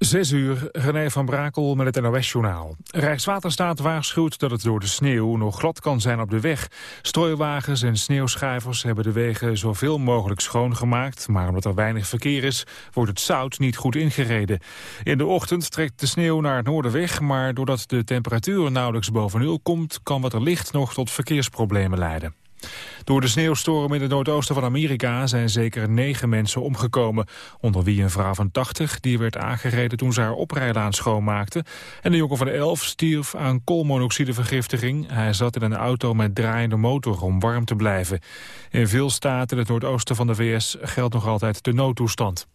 Zes uur, René van Brakel met het NOS-journaal. Rijkswaterstaat waarschuwt dat het door de sneeuw nog glad kan zijn op de weg. Strooiwagens en sneeuwschuivers hebben de wegen zoveel mogelijk schoongemaakt... maar omdat er weinig verkeer is, wordt het zout niet goed ingereden. In de ochtend trekt de sneeuw naar het noorden weg... maar doordat de temperatuur nauwelijks boven nul komt... kan wat er licht nog tot verkeersproblemen leiden. Door de sneeuwstorm in het noordoosten van Amerika zijn zeker negen mensen omgekomen. Onder wie een vrouw van 80 die werd aangereden toen ze haar oprijlaan schoonmaakte. En een jongen van 11 stierf aan koolmonoxidevergiftiging. Hij zat in een auto met draaiende motor om warm te blijven. In veel staten in het noordoosten van de VS geldt nog altijd de noodtoestand.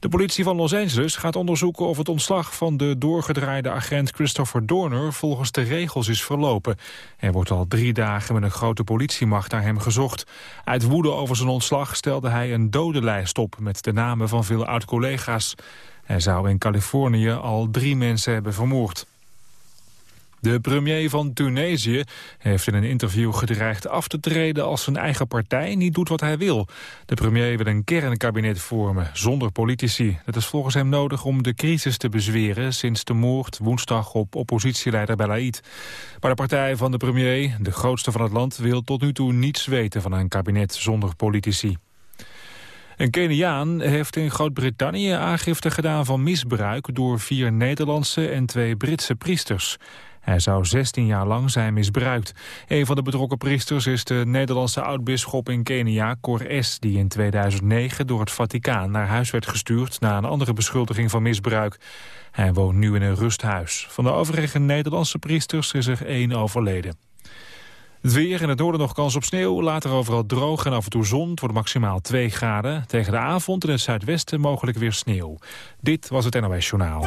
De politie van Los Angeles gaat onderzoeken of het ontslag van de doorgedraaide agent Christopher Dorner volgens de regels is verlopen. Er wordt al drie dagen met een grote politiemacht naar hem gezocht. Uit woede over zijn ontslag stelde hij een dodenlijst op met de namen van veel oud-collega's. Hij zou in Californië al drie mensen hebben vermoord. De premier van Tunesië heeft in een interview gedreigd af te treden als zijn eigen partij niet doet wat hij wil. De premier wil een kernkabinet vormen, zonder politici. Dat is volgens hem nodig om de crisis te bezweren sinds de moord woensdag op oppositieleider Belaid. Maar de partij van de premier, de grootste van het land, wil tot nu toe niets weten van een kabinet zonder politici. Een Keniaan heeft in Groot-Brittannië aangifte gedaan van misbruik door vier Nederlandse en twee Britse priesters. Hij zou 16 jaar lang zijn misbruikt. Een van de betrokken priesters is de Nederlandse oudbisschop in Kenia, Cor S., die in 2009 door het Vaticaan naar huis werd gestuurd na een andere beschuldiging van misbruik. Hij woont nu in een rusthuis. Van de overige Nederlandse priesters is er één overleden. Het weer in het noorden nog kans op sneeuw. Later overal droog en af en toe zon. Het wordt maximaal 2 graden. Tegen de avond in het zuidwesten mogelijk weer sneeuw. Dit was het NOS Journaal.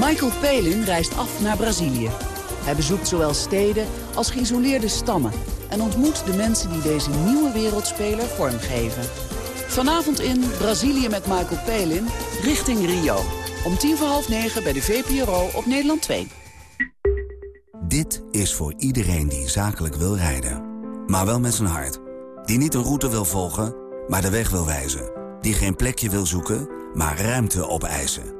Michael Palin reist af naar Brazilië. Hij bezoekt zowel steden als geïsoleerde stammen... en ontmoet de mensen die deze nieuwe wereldspeler vormgeven. Vanavond in Brazilië met Michael Palin, richting Rio. Om tien voor half negen bij de VPRO op Nederland 2. Dit is voor iedereen die zakelijk wil rijden. Maar wel met zijn hart. Die niet een route wil volgen, maar de weg wil wijzen. Die geen plekje wil zoeken, maar ruimte opeisen.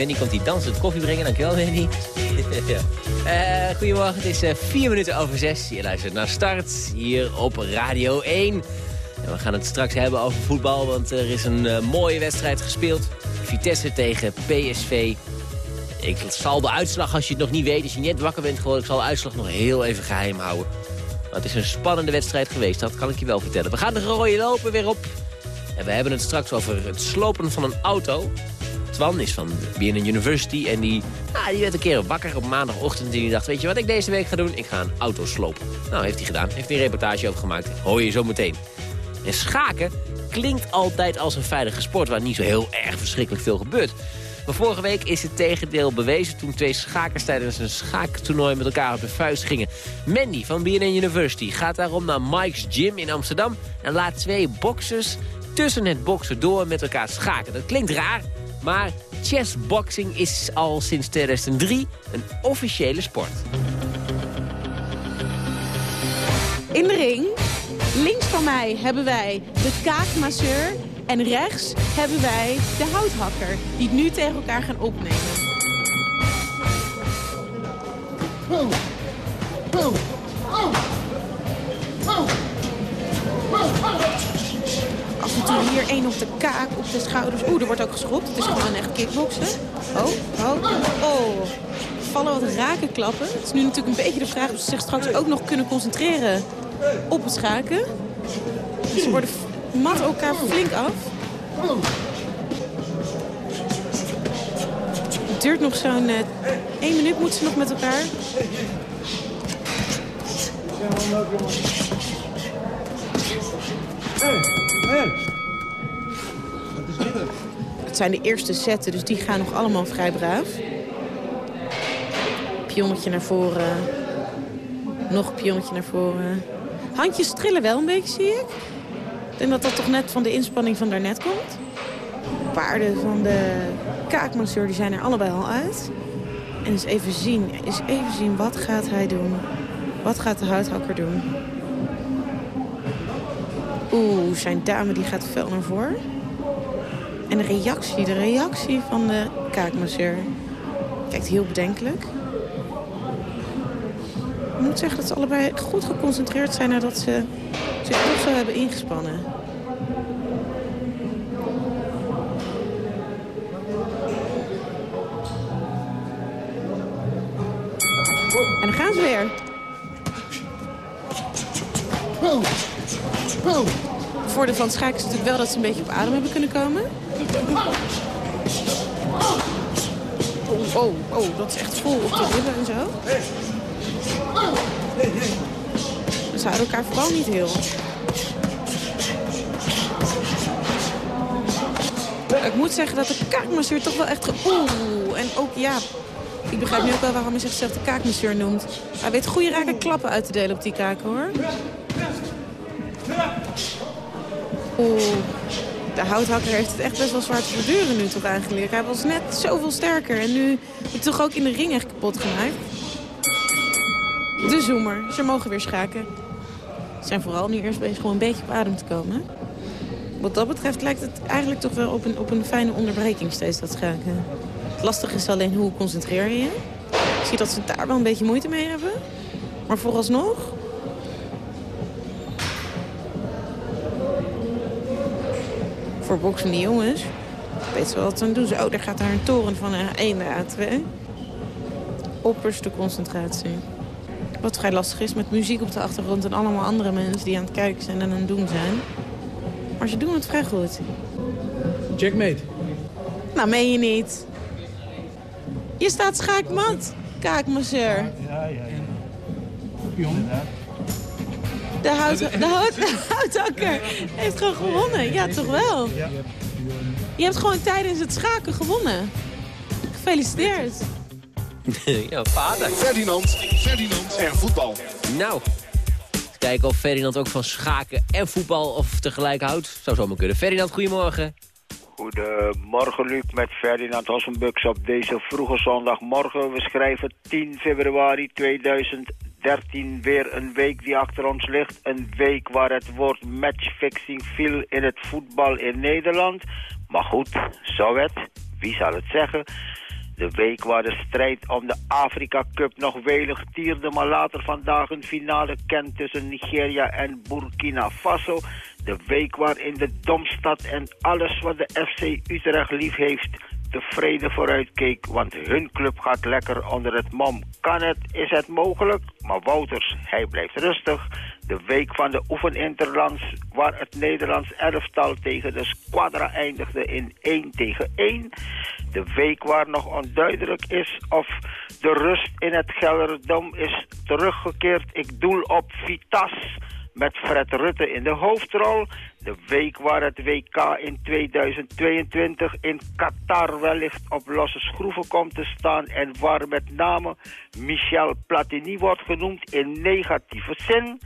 Wendy komt die dansend koffie brengen. Dankjewel, Wendy. Uh, goedemorgen, het is uh, vier minuten over zes. Je luistert naar Start hier op Radio 1. En we gaan het straks hebben over voetbal, want er is een uh, mooie wedstrijd gespeeld. Vitesse tegen PSV. Ik zal de uitslag, als je het nog niet weet, als je net wakker bent geworden... ik zal de uitslag nog heel even geheim houden. Maar het is een spannende wedstrijd geweest, dat kan ik je wel vertellen. We gaan de rode lopen weer op. En we hebben het straks over het slopen van een auto. Is van BNN University en die, ah, die werd een keer wakker op maandagochtend... en die dacht, weet je wat ik deze week ga doen? Ik ga een auto slopen. Nou, heeft hij gedaan. Heeft hij een reportage over gemaakt. Hoor je zo meteen. En schaken klinkt altijd als een veilige sport... waar niet zo heel erg verschrikkelijk veel gebeurt. Maar vorige week is het tegendeel bewezen toen twee schakers tijdens een schaaktoernooi met elkaar op de vuist gingen. Mandy van BNN University gaat daarom naar Mike's Gym in Amsterdam en laat twee boxers tussen het boksen door met elkaar schaken. Dat klinkt raar, maar chessboxing is al sinds 2003 een officiële sport. In de ring, links van mij hebben wij de kaakmasseur en rechts hebben wij de houthakker, die het nu tegen elkaar gaan opnemen. Af en hier één op de kaak, op de schouders. Oeh, er wordt ook geschropt. Het is gewoon echt kickboksen. Oh, oh, oh. Vallen wat rakenklappen. Het is nu natuurlijk een beetje de vraag of ze zich straks ook nog kunnen concentreren op het schaken. Ze worden mat elkaar flink af. Het duurt nog zo'n uh, één minuut moeten ze nog met elkaar. Het zijn de eerste setten, dus die gaan nog allemaal vrij braaf. Pionnetje naar voren. Nog pionnetje naar voren. Handjes trillen wel een beetje, zie ik. Ik denk dat dat toch net van de inspanning van daarnet komt. Paarden van de kaakmasseur die zijn er allebei al uit. En eens even zien, eens even zien wat gaat hij doen. Wat gaat de houthakker doen? Oeh, zijn dame die gaat fel naar voren. En de reactie, de reactie van de kaakmasseur. Kijkt heel bedenkelijk. Ik moet zeggen dat ze allebei goed geconcentreerd zijn nadat ze zich toch zo hebben ingespannen. En dan gaan ze weer. Het voordeel van schaken is natuurlijk wel dat ze een beetje op adem hebben kunnen komen. Oh, oh, oh, dat is echt vol op de ribben en zo. Ze houden elkaar vooral niet heel. Ik moet zeggen dat de kaakmasseur toch wel echt... Oeh, en ook ja... Ik begrijp nu ook wel waarom hij zichzelf de kaakmasseur noemt. Hij weet goede raken klappen uit te delen op die kaken, hoor. Oeh, de houthakker heeft het echt best wel zwaar te verduren nu toch eigenlijk. Hij was net zoveel sterker en nu hij toch ook in de ring echt kapot gemaakt. De zoemer, ze mogen weer schaken. Ze zijn vooral nu eerst bezig gewoon een beetje op adem te komen. Wat dat betreft lijkt het eigenlijk toch wel op een, op een fijne onderbreking steeds dat schaken. Het lastige is alleen hoe concentreer je je. Ik zie dat ze daar wel een beetje moeite mee hebben. Maar vooralsnog voor boksende jongens. Weet ze wel wat dan doen ze? Oh, daar gaat daar een toren van A1 naar A2. Opperste concentratie. Wat vrij lastig is met muziek op de achtergrond en allemaal andere mensen die aan het kijken zijn en aan het doen zijn. Maar ze doen het vrij goed. Checkmate. Nou, meen je niet. Je staat schaakmat, kaakmasseur. Ja, ja, ja. Pion. De, hout, de, hout, de houthakker heeft gewoon gewonnen. Ja, toch wel? Je hebt gewoon tijdens het schaken gewonnen. Gefeliciteerd. ja, vader. Ferdinand, Ferdinand en voetbal. Nou, kijken of Ferdinand ook van schaken en voetbal of tegelijk houdt. Zou zomaar kunnen. Ferdinand, goedemorgen. Goedemorgen Luc met Ferdinand Hossenbux op deze vroege zondagmorgen. We schrijven 10 februari 2013 weer een week die achter ons ligt. Een week waar het woord matchfixing viel in het voetbal in Nederland. Maar goed, zo het. Wie zal het zeggen? De week waar de strijd om de Afrika Cup nog welig tierde... maar later vandaag een finale kent tussen Nigeria en Burkina Faso. De week waarin de Domstad en alles wat de FC Utrecht lief heeft... tevreden vooruitkeek, want hun club gaat lekker onder het mom. Kan het? Is het mogelijk? Maar Wouters, hij blijft rustig. De week van de oefeninterlands, waar het Nederlands elftal tegen de Squadra eindigde in 1 tegen 1. De week waar nog onduidelijk is of de rust in het Gelderdom is teruggekeerd. Ik doel op Vitas. Met Fred Rutte in de hoofdrol. De week waar het WK in 2022 in Qatar wellicht op losse schroeven komt te staan... en waar met name Michel Platini wordt genoemd in negatieve zin.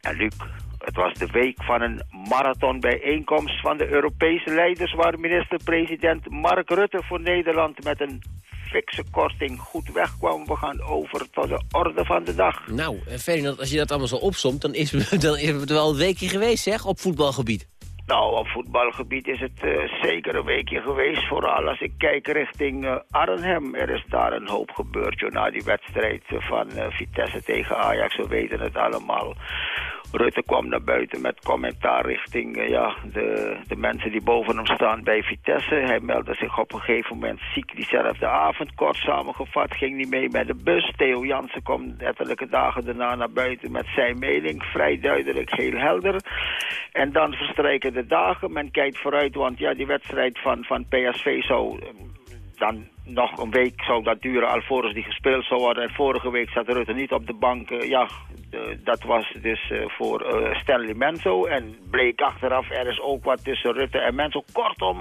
En Luc, het was de week van een marathonbijeenkomst van de Europese leiders... waar minister-president Mark Rutte voor Nederland met een fikse korting goed wegkwam. We gaan over tot de orde van de dag. Nou, eh, Ferdinand, als je dat allemaal zo opsomt... dan is, dan is het wel een weekje geweest, zeg, op voetbalgebied. Nou, op voetbalgebied is het uh, zeker een weekje geweest. Vooral als ik kijk richting uh, Arnhem. Er is daar een hoop gebeurd joh, na die wedstrijd van uh, Vitesse tegen Ajax. We weten het allemaal. Rutte kwam naar buiten met commentaar richting uh, ja, de, de mensen die boven hem staan bij Vitesse. Hij meldde zich op een gegeven moment ziek diezelfde avond. Kort samengevat ging hij mee met de bus. Theo Jansen kwam ettelijke dagen daarna naar buiten met zijn mening. Vrij duidelijk, heel helder. En dan verstrijken de dagen. Men kijkt vooruit, want ja, die wedstrijd van, van PSV zou dan nog een week zou dat duren alvorens die gespeeld zou worden. En vorige week zat Rutte niet op de bank. Uh, ja, dat was dus uh, voor uh, Stanley Menzo. En bleek achteraf, er is ook wat tussen Rutte en Menzo. Kortom,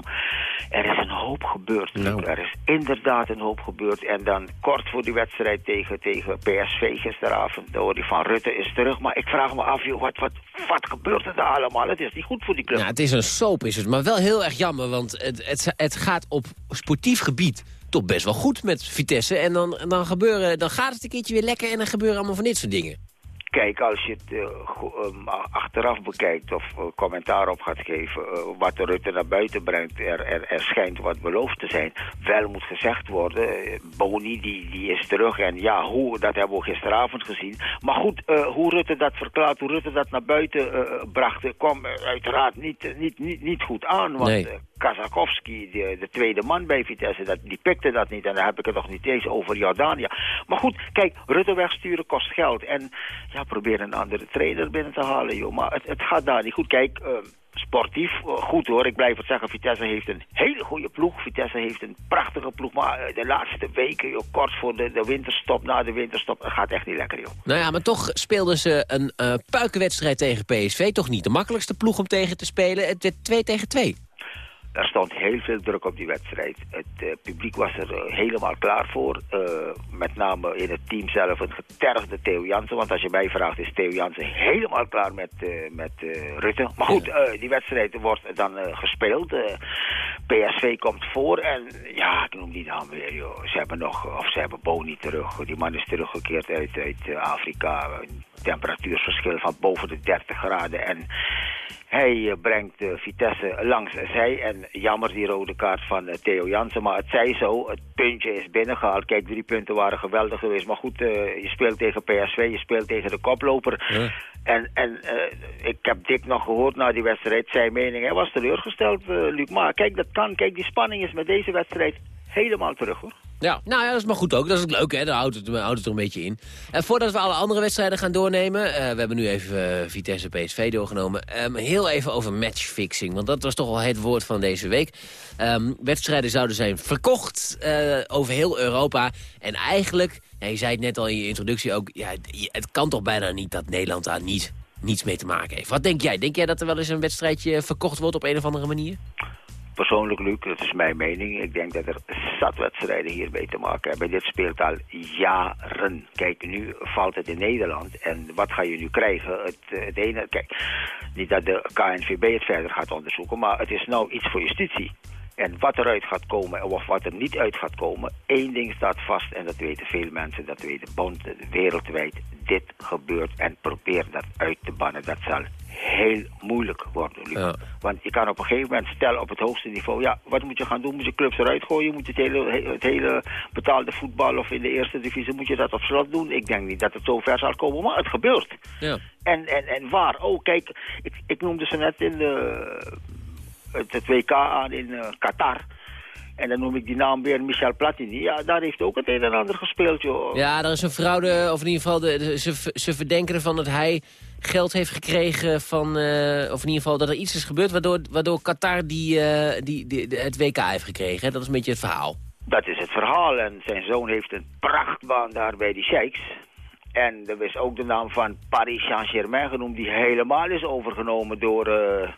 er is een hoop gebeurd. Nou. Er is inderdaad een hoop gebeurd. En dan kort voor die wedstrijd tegen, tegen PSV gisteravond. Hoor van Rutte is terug. Maar ik vraag me af, joh, wat, wat, wat gebeurt er daar allemaal? Het is niet goed voor die club. Ja, het is een soap, is het. Maar wel heel erg jammer, want het, het, het gaat op sportief gebied toch best wel goed met Vitesse. En dan, dan, gebeuren, dan gaat het een keertje weer lekker en dan gebeuren allemaal van dit soort dingen. Kijk, als je het uh, um, achteraf bekijkt of uh, commentaar op gaat geven... Uh, wat de Rutte naar buiten brengt, er, er, er, schijnt wat beloofd te zijn. Wel moet gezegd worden, Boni die, die is terug. En ja, hoe, dat hebben we gisteravond gezien. Maar goed, hoe Rutte dat verklaart, hoe Rutte dat naar buiten bracht... kwam uiteraard niet, niet, niet, niet goed aan. Want Nee. Kazakowski, de, de, tweede man bij Vitesse, dat, die pikte dat niet. En dan heb ik het nog niet eens over Jordania. Maar goed, kijk, Rutte wegsturen kost geld. En ja, probeer een andere trainer binnen te halen, joh. Maar het, het gaat daar niet goed. Kijk, uh, sportief, uh, goed hoor. Ik blijf het zeggen, Vitesse heeft een hele goede ploeg. Vitesse heeft een prachtige ploeg. Maar uh, de laatste weken, joh, kort voor de, de winterstop, na de winterstop, het gaat echt niet lekker, joh. Nou ja, maar toch speelden ze een uh, puikenwedstrijd tegen PSV. Toch niet de makkelijkste ploeg om tegen te spelen. Het werd 2 tegen 2. Er stond heel veel druk op die wedstrijd. Het uh, publiek was er uh, helemaal klaar voor. Uh, met name in het team zelf een getergde Theo Jansen. Want als je mij vraagt is Theo Jansen helemaal klaar met, met Rutte. Maar goed, die wedstrijd wordt dan gespeeld. PSV komt voor en ja, ik noem die naam weer. Joh. Ze hebben nog, of ze hebben Boni terug. Die man is teruggekeerd uit, uit Afrika. Een temperatuursverschil van boven de 30 graden. En hij uh, brengt uh, Vitesse langs zij. En jammer die rode kaart van uh, Theo Jansen. Maar het zij zo. Het puntje is binnengehaald. Kijk, drie punten waren geweldig geweest. Maar goed, je speelt tegen PSV. Je speelt tegen de koploper. Ja. En, en ik heb Dick nog gehoord na die wedstrijd. Zijn mening. Hij was teleurgesteld, Luc. Maar kijk, dat kan. Kijk, die spanning is met deze wedstrijd helemaal terug, hoor. Ja, nou ja, dat is maar goed ook. Dat is ook leuk, hè. Daar houdt het, houdt het er een beetje in. En voordat we alle andere wedstrijden gaan doornemen... Uh, we hebben nu even uh, Vitesse PSV doorgenomen. Um, heel even over matchfixing, want dat was toch wel het woord van deze week. Um, wedstrijden zouden zijn verkocht over heel Europa. En eigenlijk, je zei het net al in je introductie ook... Ja, het kan toch bijna niet dat Nederland daar niet, niets mee te maken heeft. Wat denk jij? Denk jij dat er wel eens een wedstrijdje verkocht wordt op een of andere manier? Persoonlijk, Luc, dat is mijn mening. Ik denk dat er zat wedstrijden hiermee te maken hebben. Dit speelt al jaren. Kijk, nu valt het in Nederland. En wat ga je nu krijgen? Het, het ene, kijk, niet dat de KNVB het verder gaat onderzoeken, maar het is nou iets voor justitie. En wat eruit gaat komen of wat er niet uit gaat komen, één ding staat vast en dat weten veel mensen, dat weten bonden wereldwijd. Dit gebeurt en probeer dat uit te bannen. Dat zal heel moeilijk worden. Ja. Want je kan op een gegeven moment stellen op het hoogste niveau... ja, wat moet je gaan doen? Moet je clubs eruit gooien? Moet je het hele, het hele betaalde voetbal of in de eerste divisie... moet je dat op slot doen? Ik denk niet dat het zo ver zal komen, maar het gebeurt. Ja. En, en, en waar? Oh, kijk, ik, ik noemde ze net in de, het, het WK aan in uh, Qatar... En dan noem ik die naam weer Michel Platini. Ja, daar heeft ook het een en ander gespeeld, joh. Ja, er is een fraude, of in ieder geval, de, de, ze, ze verdenken ervan dat hij geld heeft gekregen van, uh, of in ieder geval dat er iets is gebeurd... waardoor, waardoor Qatar die, uh, die, die, die, het WK heeft gekregen. Hè? Dat is een beetje het verhaal. Dat is het verhaal. En zijn zoon heeft een prachtbaan daar bij die Sheiks. En er is ook de naam van Paris Saint-Germain genoemd, die helemaal is overgenomen door uh, een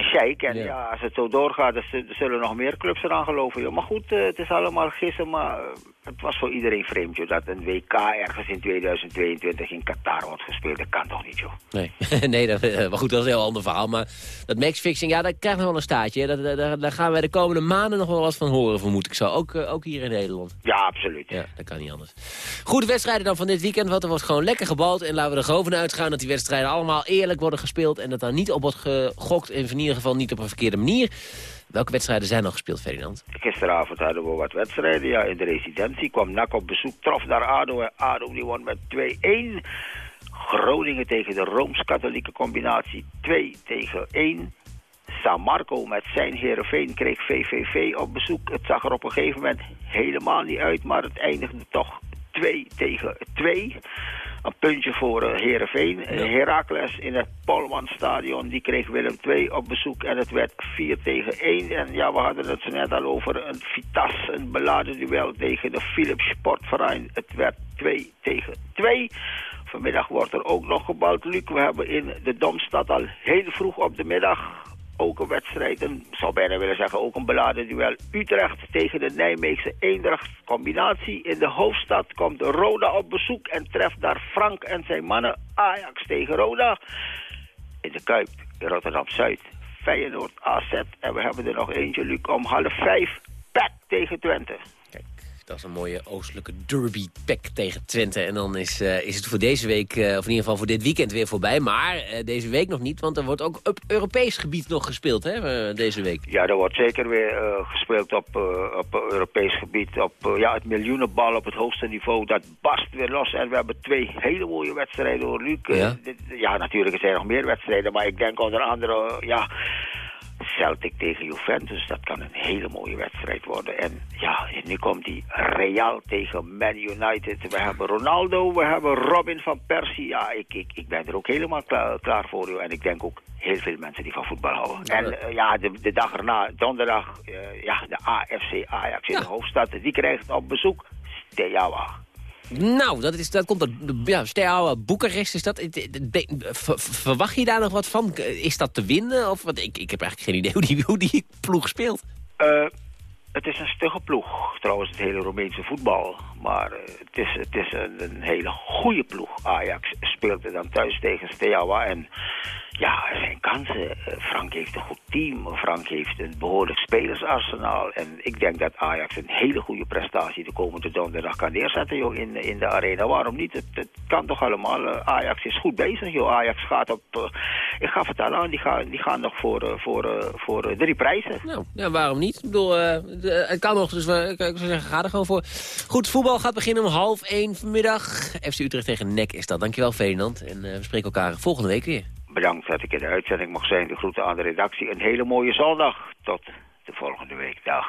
sheik. En ja. als het zo doorgaat, dan zullen nog meer clubs eraan geloven. Joh. Maar goed, uh, het is allemaal gissen, maar het was voor iedereen vreemd joh, dat een WK ergens in 2022 in Qatar wordt gespeeld. Dat kan toch niet, joh? Nee, nee dat, eh, maar goed, dat is een heel ander verhaal. Maar dat matchfixing, ja, dat krijgt nog wel een staartje. Dat, dat, daar gaan wij de komende maanden nog wel wat van horen, vermoed ik zo. Ook, ook hier in Nederland. Ja, absoluut. Ja, dat kan niet anders. Goede wedstrijden dan van dit weekend, want er wordt gewoon lekker gebald. En laten we er gewoon uitgaan dat die wedstrijden allemaal eerlijk worden gespeeld. En dat daar niet op wordt gegokt, en in ieder geval niet op een verkeerde manier. Welke wedstrijden zijn nog gespeeld, Ferdinand? Gisteravond hadden we wat wedstrijden. Ja, in de residentie kwam NAC op bezoek, trof naar ADO en ADO die won met 2-1. Groningen tegen de Rooms-Katholieke combinatie 2 tegen 1. San Marco met zijn Heerenveen kreeg VVV op bezoek. Het zag er op een gegeven moment helemaal niet uit, maar het eindigde toch 2 tegen 2. Een puntje voor uh, Heerenveen. Ja. Heracles in het Polmanstadion, die kreeg Willem II op bezoek en het werd 4 tegen 1. En ja, we hadden het net al over een Vitas, een beladen duel tegen de Philips Sportverein. Het werd 2 tegen 2. Vanmiddag wordt er ook nog gebouwd, Luc. We hebben in de Domstad al heel vroeg op de middag ook een wedstrijd, een, zou bijna willen zeggen ook een beladen duel. Utrecht tegen de Nijmeegse Eendracht combinatie. In de hoofdstad komt Roda op bezoek en treft daar Frank en zijn mannen Ajax tegen Roda. In de Kuip, in Rotterdam-Zuid, Feyenoord AZ. En we hebben er nog eentje, Luc, om half vijf. Pek tegen Twente. Dat is een mooie oostelijke derby-pack tegen Twente. En dan is, uh, is het voor deze week, uh, of in ieder geval voor dit weekend weer voorbij. Maar uh, deze week nog niet, want er wordt ook op Europees gebied nog gespeeld hè, deze week. Ja, er wordt zeker weer gespeeld op, op Europees gebied. Op ja, het miljoenenbal op het hoogste niveau, dat barst weer los. En we hebben twee hele mooie wedstrijden hoor, Luc. Ja, ja natuurlijk zijn er nog meer wedstrijden, maar ik denk onder andere... ja Celtic tegen Juventus, dat kan een hele mooie wedstrijd worden. En ja, nu komt die Real tegen Man United. We hebben Ronaldo, we hebben Robin van Persie. Ja, ik, ik, ik ben er ook helemaal klaar, klaar voor. Joh. En ik denk ook heel veel mensen die van voetbal houden. Ja, en uh, ja, de, de, dag erna, donderdag, uh, ja, de AFC Ajax in ja. de hoofdstad, die krijgt op bezoek Steaua. Nou, dat, is, dat komt uit ja, Steaua, Boekarest. Is dat, verwacht je daar nog wat van? Is dat te winnen? Of, wat, ik, ik heb eigenlijk geen idee hoe die, ploeg speelt. Uh, het is een stugge ploeg, trouwens het hele Roemeense voetbal. Maar uh, het is, het is een, hele goede ploeg. Ajax speelde dan thuis tegen Steaua en ja, er zijn kansen. Frank heeft een goed team. Frank heeft een behoorlijk spelersarsenaal. En ik denk dat Ajax een hele goede prestatie de komende donderdag kan neerzetten joh, in, in de arena. Waarom niet? Het, het kan toch allemaal. Ajax is goed bezig. Joh. Ajax gaat op... Ik ga vertellen aan, die gaan, die gaan nog voor, voor, voor drie prijzen. Nou, ja, waarom niet? Ik bedoel, het kan nog, dus we, ik zou zeggen, ga er gewoon voor. Goed, voetbal gaat beginnen om half één vanmiddag. FC Utrecht tegen NEC is dat. Dankjewel, Ferdinand. En we spreken elkaar volgende week weer. Bedankt dat ik in de uitzending mocht zijn. De groeten aan de redactie. Een hele mooie zondag. Tot de volgende week. Dag.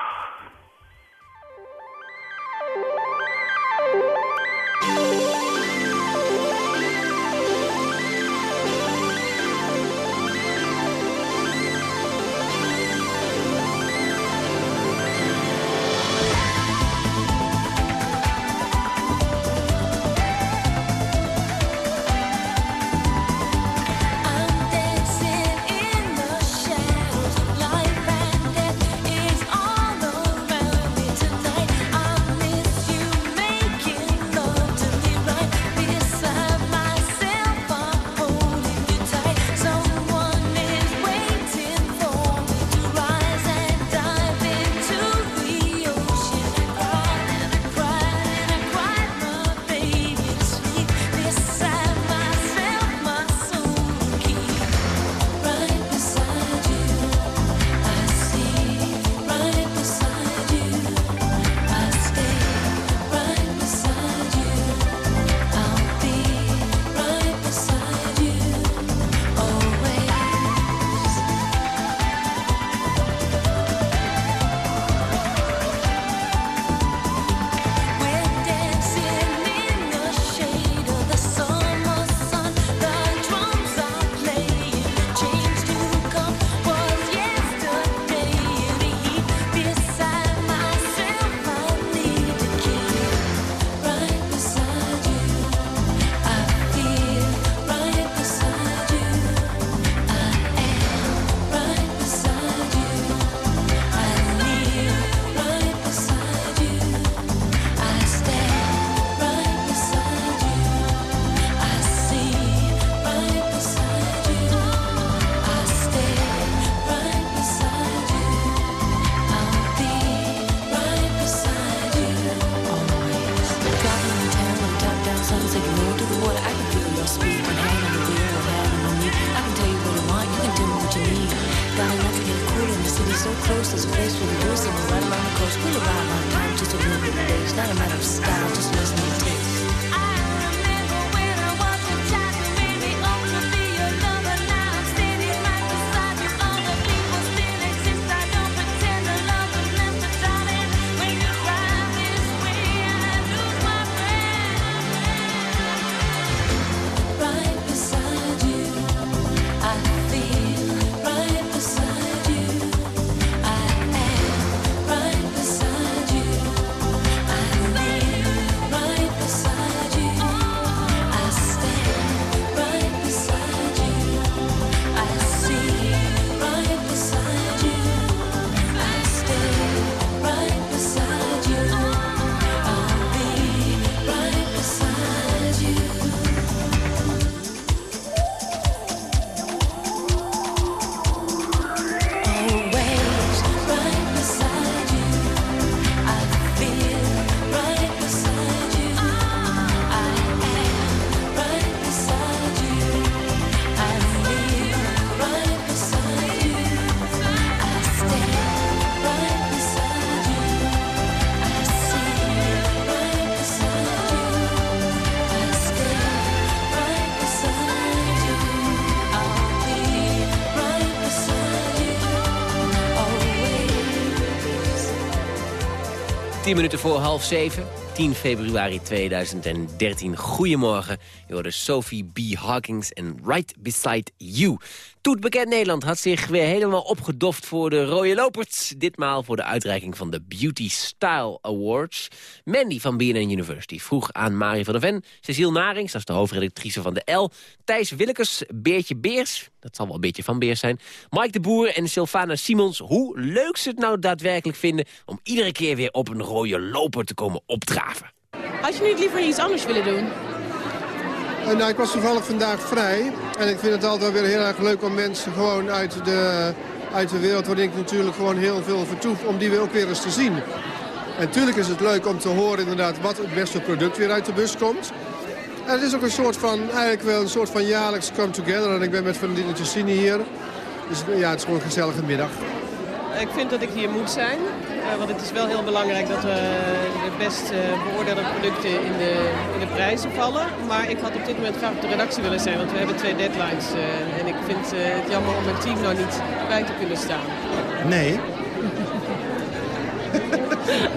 10 minuten voor half zeven. 10 februari 2013. Goedemorgen. Je hoorde Sophie B. Hawkins en Right Beside You. Toet Bekend Nederland had zich weer helemaal opgedoft voor de rode lopers. Ditmaal voor de uitreiking van de Beauty Style Awards. Mandy van BNN University vroeg aan Marie van der Ven... Cecile Narings, dat is de hoofdredactrice van de L... Thijs Willekes, Beertje Beers, dat zal wel een beetje van Beers zijn... Mike de Boer en Sylvana Simons... hoe leuk ze het nou daadwerkelijk vinden... om iedere keer weer op een rode loper te komen opdraven. Had je niet liever iets anders willen doen? Eh, nou, ik was toevallig vandaag vrij. En ik vind het altijd weer heel erg leuk om mensen gewoon uit de, uit de wereld... waarin ik natuurlijk gewoon heel veel vertoef, om die weer ook weer eens te zien. En natuurlijk is het leuk om te horen inderdaad wat het beste product weer uit de bus komt. En het is ook een soort van, eigenlijk wel een soort van jaarlijks come together. En ik ben met vriendinnen Tessini hier. Dus ja, het is gewoon een gezellige middag. Ik vind dat ik hier moet zijn. Eh, want het is wel heel belangrijk dat we de best eh, beoordeelde producten in de, in de prijzen vallen. Maar ik had op dit moment graag op de redactie willen zijn, want we hebben twee deadlines. eh, en ik vind eh, het jammer om mijn team nou niet bij te kunnen staan. Nee.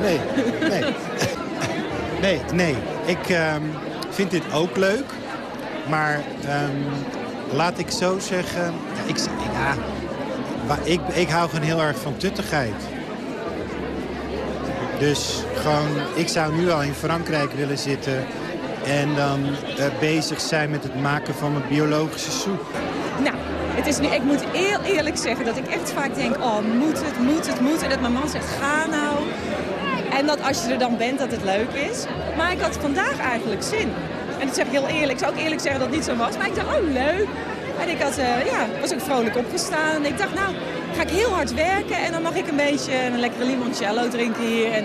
nee, nee. Nee, nee. Ik ehm, vind dit ook leuk. Maar ehm, laat ik zo zeggen... Ja, ik, ik, ik hou gewoon heel erg van tuttigheid. Dus gewoon, ik zou nu al in Frankrijk willen zitten... en dan eh, bezig zijn met het maken van mijn biologische soep. Nou, het is nu, ik moet heel eerlijk zeggen dat ik echt vaak denk... oh, moet het, moet het, moet het. En dat mijn man zegt, ga nou. En dat als je er dan bent, dat het leuk is. Maar ik had vandaag eigenlijk zin. En dat zeg ik heel eerlijk. Ik zou ook eerlijk zeggen dat het niet zo was. Maar ik dacht, oh, leuk. En ik had, eh, ja, was ook vrolijk opgestaan. En ik dacht, nou, ga ik heel hard werken... en dan mag ik een beetje een lekkere limoncello drinken hier... En,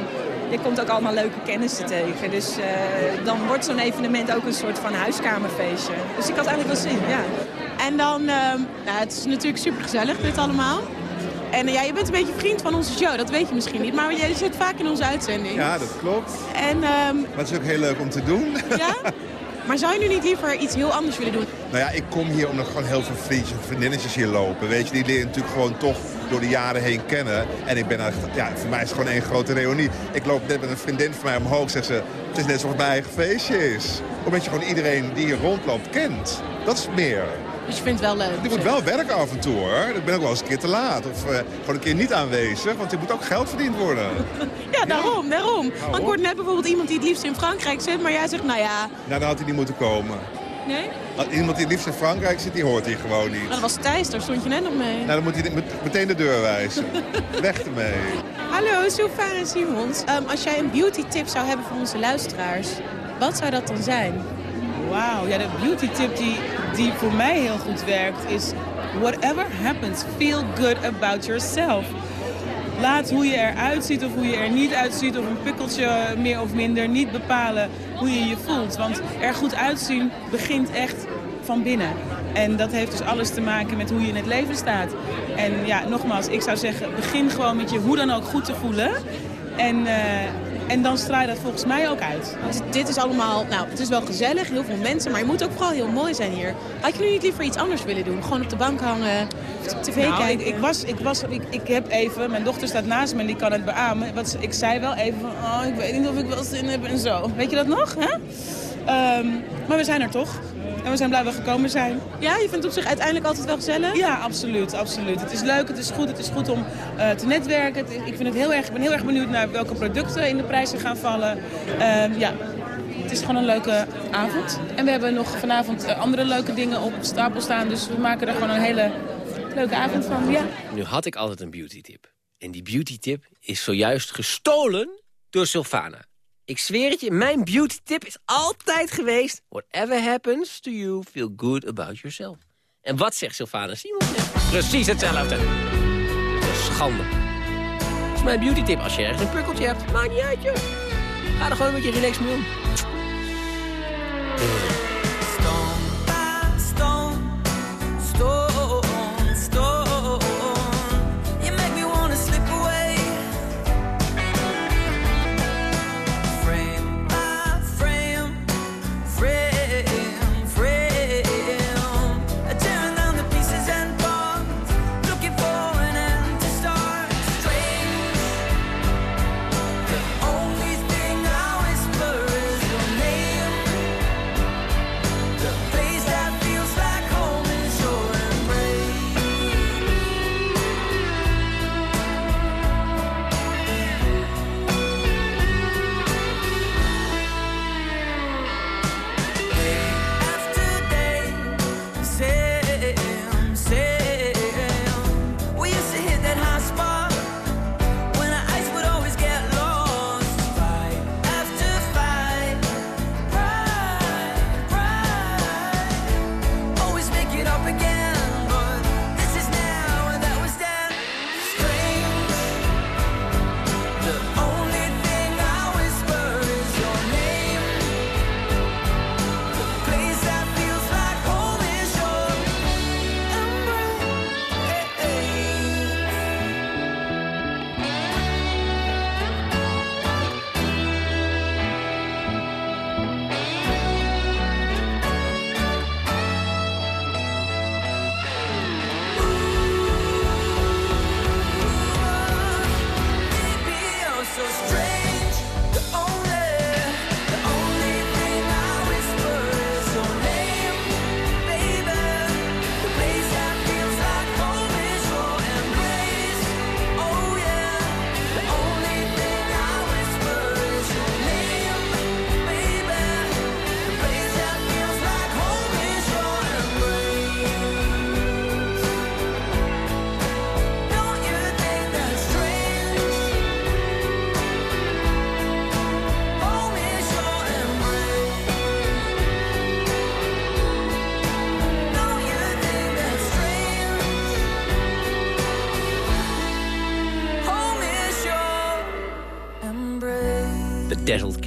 je komt ook allemaal leuke kennissen tegen. Dus eh, dan wordt zo'n evenement ook een soort van huiskamerfeestje. Dus ik had eigenlijk wel zin, ja. En dan, ehm, nou, het is natuurlijk super gezellig dit allemaal. En eh, ja, je bent een beetje vriend van onze show, dat weet je misschien niet. Maar jij zit vaak in onze uitzending. Ja, dat klopt. En, ehm, Maar het is ook heel leuk om te doen. ja? Maar zou je nu niet liever iets heel anders willen doen? Nou ja, ik kom hier omdat gewoon heel veel vriendjes en vriendinnetjes hier lopen. Weet je, die leren natuurlijk gewoon toch door de jaren heen kennen. En ik ben echt, ja, voor mij is het gewoon één grote reunie. Ik loop net met een vriendin van mij omhoog, zegt ze, het is net alsof het mijn eigen feestje is. Omdat je gewoon iedereen die hier rondloopt kent. Dat is meer. Dus je vindt het wel leuk? Je moet wel werken af en toe hoor. Ik ben ook wel eens een keer te laat. Of eh, gewoon een keer niet aanwezig. Want er moet ook geld verdiend worden. Ja, daarom, daarom. Want ik hoorde net bijvoorbeeld iemand die het liefst in Frankrijk zit. Maar jij zegt, nou ja, Nou, dan had hij niet moeten komen. nee. Iemand die het liefst in Frankrijk zit, die hoort hier gewoon niet. Maar dat was Thijs, daar stond je net nog mee. Nou, dan moet hij met- meteen de deur wijzen. Weg ermee. Hallo, Sylvana en Simons. Ehm, als jij een beauty tip zou hebben voor onze luisteraars, wat zou dat dan zijn? Wauw, ja, de beauty tip die, die voor mij heel goed werkt is... Whatever happens, feel good about yourself. laat hoe je eruit ziet of hoe je er niet uitziet... of een pukkeltje meer of minder niet bepalen hoe je je voelt. Want er goed uitzien begint echt van binnen. En dat heeft dus alles te maken met hoe je in het leven staat. En ja, nogmaals, ik zou zeggen, begin gewoon met je hoe dan ook goed te voelen. En, uh, en dan straal je dat volgens mij ook uit. Want dit is allemaal, nou, het is wel gezellig, heel veel mensen, maar je moet ook vooral heel mooi zijn hier. Had je nu niet liever iets anders willen doen? Gewoon op de bank hangen, tv nou, kijken? Ik, ik, was, ik, was, ik, ik heb even, mijn dochter staat naast me en die kan het beamen. Wat, ik zei wel even van, oh, ik weet niet of ik wel zin heb en zo. Weet je dat nog? Hè? Um, maar we zijn er toch. En we zijn blij dat we gekomen zijn. Ja, je vindt op zich uiteindelijk altijd wel gezellig? Ja, absoluut. absoluut. Het is leuk, het is goed, het is goed om uh, te netwerken. Ik, vind het heel erg, ik ben heel erg benieuwd naar welke producten in de prijzen gaan vallen. Uh, ja, het is gewoon een leuke avond. En we hebben nog vanavond uh, andere leuke dingen op stapel staan. Dus we maken er gewoon een hele leuke avond van. Ja. Nu had ik altijd een beauty tip. En die beauty tip is zojuist gestolen door Sylvana. Ik zweer het je, mijn beauty tip is altijd geweest... Whatever happens to you, feel good about yourself. En wat zegt Sylvana Simons? Precies hetzelfde. Schande. Dat is mijn beauty tip. Als je ergens een pukkeltje hebt, maakt niet uit, joh. Ga er gewoon een beetje relaxed mee om.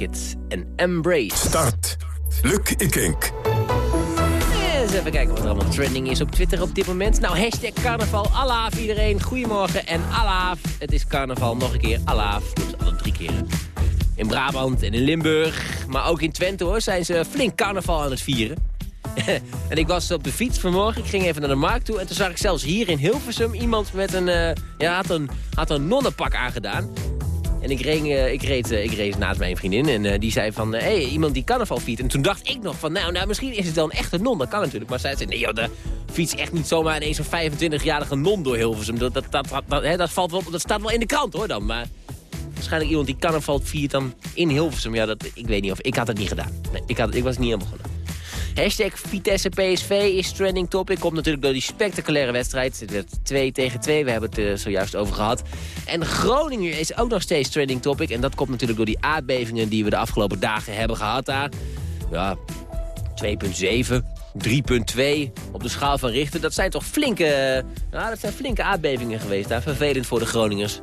Kids en Embrace. Start. Luc Ikink. Eens even kijken wat er allemaal trending is op Twitter op dit moment. Nou, hashtag carnaval, alaaf iedereen. Goedemorgen en alaaf. Het is carnaval, nog een keer alaaf. Dus alle drie keren. In Brabant en in Limburg, maar ook in Twente hoor, zijn ze flink carnaval aan het vieren. en ik was op de fiets vanmorgen, ik ging even naar de markt toe... en toen zag ik zelfs hier in Hilversum iemand met een... Uh, ja, had een, had een nonnenpak aangedaan. En ik reed, uh, ik, reed, uh, ik reed naast mijn vriendin en uh, die zei van... hé, hey, iemand die carnaval fietst. En toen dacht ik nog van, nou, nou, misschien is het dan echt een non. Dat kan natuurlijk. Maar zij zei, nee joh, de fiets echt niet zomaar ineens een 25-jarige non door Hilversum. Dat, dat, dat, dat, hè, dat, valt wel, dat staat wel in de krant hoor dan. Maar waarschijnlijk iemand die carnaval viert dan in Hilversum. Ja, dat, ik weet niet of... Ik had het niet gedaan. Nee, ik, had, ik was niet aan begonnen. Hashtag Vitesse PSV is trending topic. Komt natuurlijk door die spectaculaire wedstrijd. Het werd 2 tegen 2. We hebben het er zojuist over gehad. En Groningen is ook nog steeds trending topic. En dat komt natuurlijk door die aardbevingen die we de afgelopen dagen hebben gehad daar. Ja, 2,7. 3,2 op de schaal van Richter. Dat zijn toch flinke, nou, dat zijn flinke aardbevingen geweest daar. Vervelend voor de Groningers.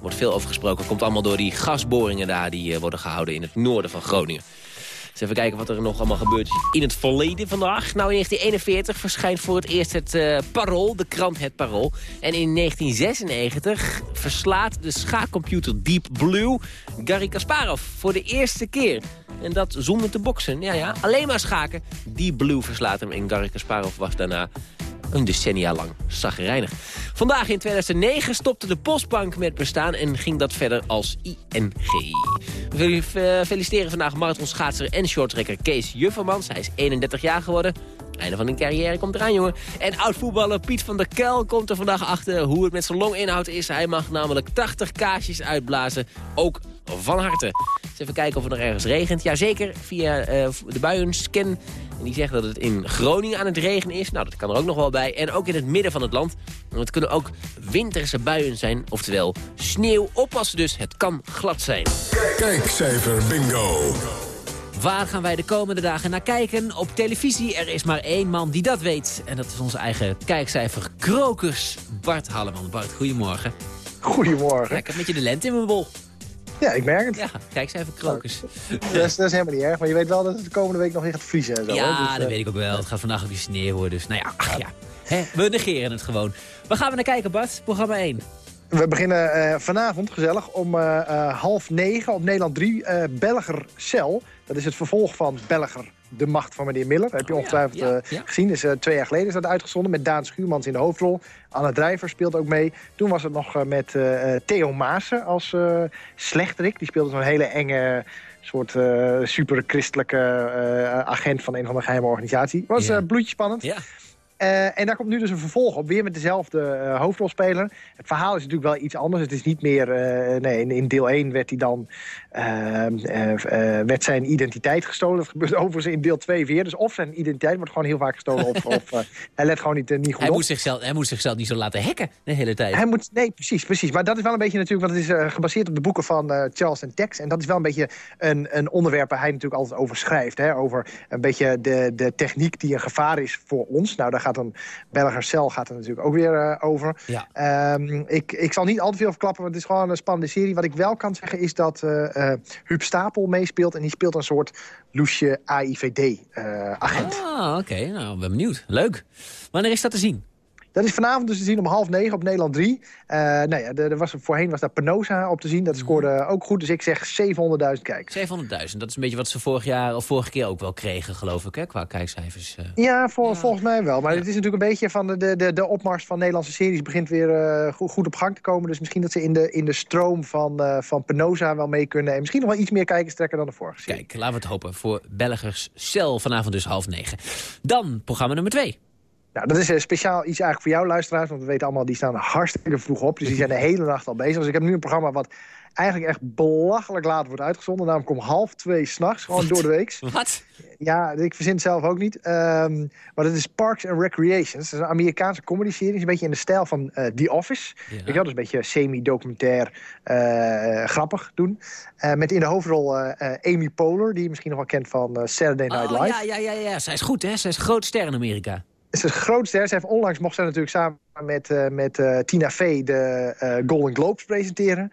wordt veel over gesproken. Komt allemaal door die gasboringen daar die eh, worden gehouden in het noorden van Groningen. Dus even kijken wat er nog allemaal gebeurd is in het verleden vandaag. Nou, in 1941 verschijnt voor het eerst het uh, Parool, de krant Het Parool. En in 1996 verslaat de schaakcomputer Deep Blue Garry Kasparov voor de eerste keer. En dat zonder te boksen. Ja, ja, alleen maar schaken. Deep Blue verslaat hem en Garry Kasparov was daarna een decennia lang zagrijnig. Vandaag in 2009 stopte de Postbank met bestaan en ging dat verder als ING. We feliciteren vandaag marathonschaatser en shorttrekker Kees Juffermans. Hij is 31 jaar geworden. Einde van een carrière komt eraan, jongen. En oud-voetballer Piet van der Kel komt er vandaag achter hoe het met zijn longinhoud is. Hij mag namelijk 80 kaasjes uitblazen, ook van harte. Dus even kijken of het nog ergens regent. Jazeker, via uh, de buienscan. En die zegt dat het in Groningen aan het regenen is. Nou, dat kan er ook nog wel bij. En ook in het midden van het land. En het kunnen ook winterse buien zijn. Oftewel sneeuw. Oppassen dus, het kan glad zijn. Kijkcijfer bingo. Waar gaan wij de komende dagen naar kijken? Op televisie, er is maar één man die dat weet. En dat is onze eigen kijkcijfer Krokers. Bart Halleman. Bart, goedemorgen. Goedemorgen. Lekker met je de lente in mijn bol. Ja, ik merk het. Ja, kijk eens even krokers. dat, is, dat, is, helemaal niet erg, maar je weet wel dat het de komende week nog weer gaat vriezen en zo. Ja, dus, dat uh... weet ik ook wel. Het gaat vandaag ook weer sneeuwen, dus nou ja, ach ja. We negeren het gewoon. Waar gaan we naar kijken, Bart? Programma 1. We beginnen uh, vanavond gezellig om uh, half negen op Nederland 3. Belger Cel. Dat is het vervolg van Belger de Macht van meneer Miller. Dat heb je Oh, ongetwijfeld ja, ja, uh, ja. gezien. Is, uh, twee jaar geleden is dat uitgezonden met Daan Schuurmans in de hoofdrol. Anne Drijver speelt ook mee. Toen was het nog uh, met Theo Maassen als slechterik. Die speelde zo'n hele enge soort superchristelijke agent van een van de geheime organisatie. Was Ja. bloedje spannend. Ja. Uh, en daar komt nu dus een vervolg op, weer met dezelfde uh, hoofdrolspeler. Het verhaal is natuurlijk wel iets anders. Het is niet meer, uh, nee, in, in, deel 1 werd hij dan, werd zijn identiteit gestolen. Dat gebeurt overigens in deel 2 weer. Dus of zijn identiteit wordt gewoon heel vaak gestolen, of, of hij let gewoon niet, niet goed Hij op. moet, zichzelf, hij moet zichzelf niet zo laten hacken de hele tijd. Hij moet, nee, precies, precies. Maar dat is wel een beetje natuurlijk, want het is gebaseerd op de boeken van Charles en Tex. En dat is wel een beetje een, een onderwerp waar hij natuurlijk altijd over schrijft. Hè? Over een beetje de, de techniek die een gevaar is voor ons. Nou, daar gaat een Belger Cel gaat er natuurlijk ook weer uh, over. Ja. Um, ik, ik zal niet al te veel verklappen, want het is gewoon een spannende serie. Wat ik wel kan zeggen is dat uh, uh, Huub Stapel meespeelt. En die speelt een soort loesje AIVD-agent. ah, oké. Okay. Nou, ben benieuwd. Leuk. Wanneer is dat te zien? Dat is vanavond dus te zien om half negen op Nederland 3. Uh, nou ja, er was, voorheen was daar Penosa op te zien. Dat scoorde ook goed, dus ik zeg 700.000 kijkers. 700.000, dat is een beetje wat ze vorig jaar of vorige keer ook wel kregen, geloof ik, hè, qua kijkcijfers. Uh. Ja, volgens mij wel. Maar ja. het is natuurlijk een beetje van de, de, de opmars van Nederlandse series begint weer uh, goed, goed, op gang te komen. Dus misschien dat ze in de, in de stroom van, uh, van Penosa wel mee kunnen. En misschien nog wel iets meer kijkers trekken dan de vorige serie. Kijk, laten we het hopen. Voor Belgers Cel vanavond dus half negen. Dan programma nummer twee. Nou, dat is uh, speciaal iets eigenlijk voor jou, luisteraars. Want we weten allemaal, die staan hartstikke vroeg op. Dus die zijn de hele nacht al bezig. Dus ik heb nu een programma wat eigenlijk echt belachelijk laat wordt uitgezonden. Namelijk om half twee s'nachts, gewoon door de week. Wat? Ja, ik verzin het zelf ook niet. Um, maar dat is Parks and Recreations. Dat is een Amerikaanse comedy-serie. Een beetje in de stijl van uh, The Office. Ja. Weet je wel, dus een beetje semi-documentair uh, grappig doen. Uh, met in de hoofdrol Amy Poehler, die je misschien nog wel kent van Saturday Night oh, Live. Ja, ja, ja, ja, zij is goed, hè? Zij is groot ster in Amerika. Is een groot ster. Ze heeft onlangs mocht zij natuurlijk samen met, uh, met uh, Tina Fey de uh, Golden Globes presenteren.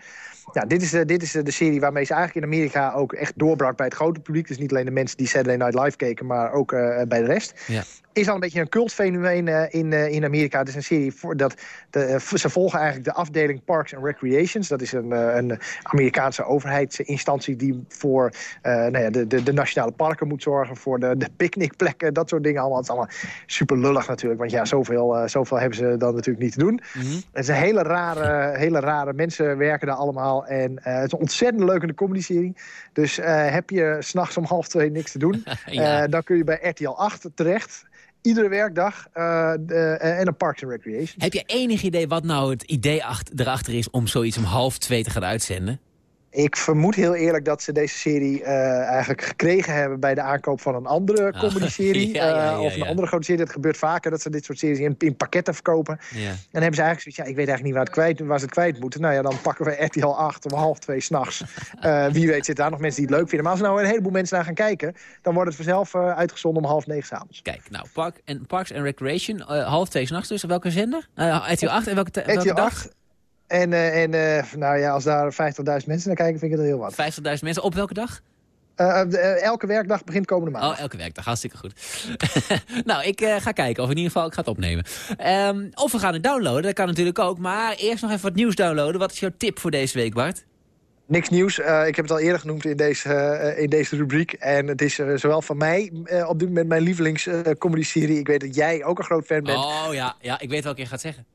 Ja, dit is, dit is de serie waarmee ze eigenlijk in Amerika ook echt doorbrak bij het grote publiek. Dus niet alleen de mensen die Saturday Night Live keken, maar ook bij de rest. Ja. Is al een beetje een cultfenomeen in, in Amerika. Het is een serie voor dat de, ze volgen eigenlijk de afdeling Parks and Recreations. Dat is een, een Amerikaanse overheidsinstantie die voor nou ja, de, de, de, nationale parken moet zorgen. Voor de, de picknickplekken, dat soort dingen allemaal. Het is allemaal super lullig natuurlijk. Want ja, zoveel, zoveel hebben ze dan natuurlijk niet te doen. Mm -hmm. Het is een hele rare, hele rare mensen werken daar allemaal. En uh, het is een ontzettend leuke comedy-serie. Dus uh, heb je s'nachts om half twee niks te doen... ja. dan kun je bij RTL 8 terecht iedere werkdag de, uh, en een Parks and Recreation. Heb je enig idee wat nou het idee achter, erachter is om zoiets om half twee te gaan uitzenden? Ik vermoed heel eerlijk dat ze deze serie uh, eigenlijk gekregen hebben... bij de aankoop van een andere comedy-serie. ja, ja, ja, of een andere grote serie. Het gebeurt vaker dat ze dit soort series in, in pakketten verkopen. En dan hebben ze eigenlijk zoiets... ja, ik weet eigenlijk niet waar, het kwijt, waar ze het kwijt moeten. Nou ja, dan pakken we RTL 8 om half twee s'nachts. Uh, wie weet zitten daar nog mensen die het leuk vinden. Maar als er nou een heleboel mensen naar gaan kijken... dan wordt het vanzelf uh, uitgezonden om half negen s'avonds. Kijk, nou, Park en, Parks and Recreation, half twee s'nachts dus. Welke zender? RTL 8 en welke, welke RTL dag? En, eh, en eh, nou ja, als daar 50.000 mensen naar kijken, vind ik het heel wat. 50.000 mensen, op welke dag? Eh, elke werkdag begint komende maand. Oh, elke werkdag. Hartstikke goed. nou, ik ga kijken. Of in ieder geval, ik ga het opnemen. Ehm, of we gaan het downloaden. Dat kan natuurlijk ook. Maar eerst nog even wat nieuws downloaden. Wat is jouw tip voor deze week, Bart? Niks nieuws. Ik heb het al eerder genoemd in deze, in deze rubriek. En het is zowel van mij op dit moment mijn lievelingscomedy-serie. ik weet dat jij ook een groot fan bent. Oh ja, ja, ik weet welke je gaat zeggen.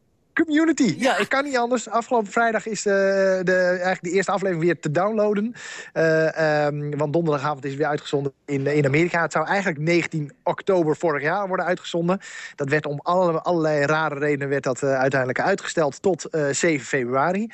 Community. Ja, ik kan niet anders. Afgelopen vrijdag is de, de, eigenlijk de eerste aflevering weer te downloaden. Eh, ehm, want donderdagavond is het weer uitgezonden in, in Amerika. Het zou eigenlijk 19 oktober vorig jaar worden uitgezonden. Dat werd om alle, allerlei rare redenen werd dat, eh, uiteindelijk uitgesteld tot eh, 7 februari.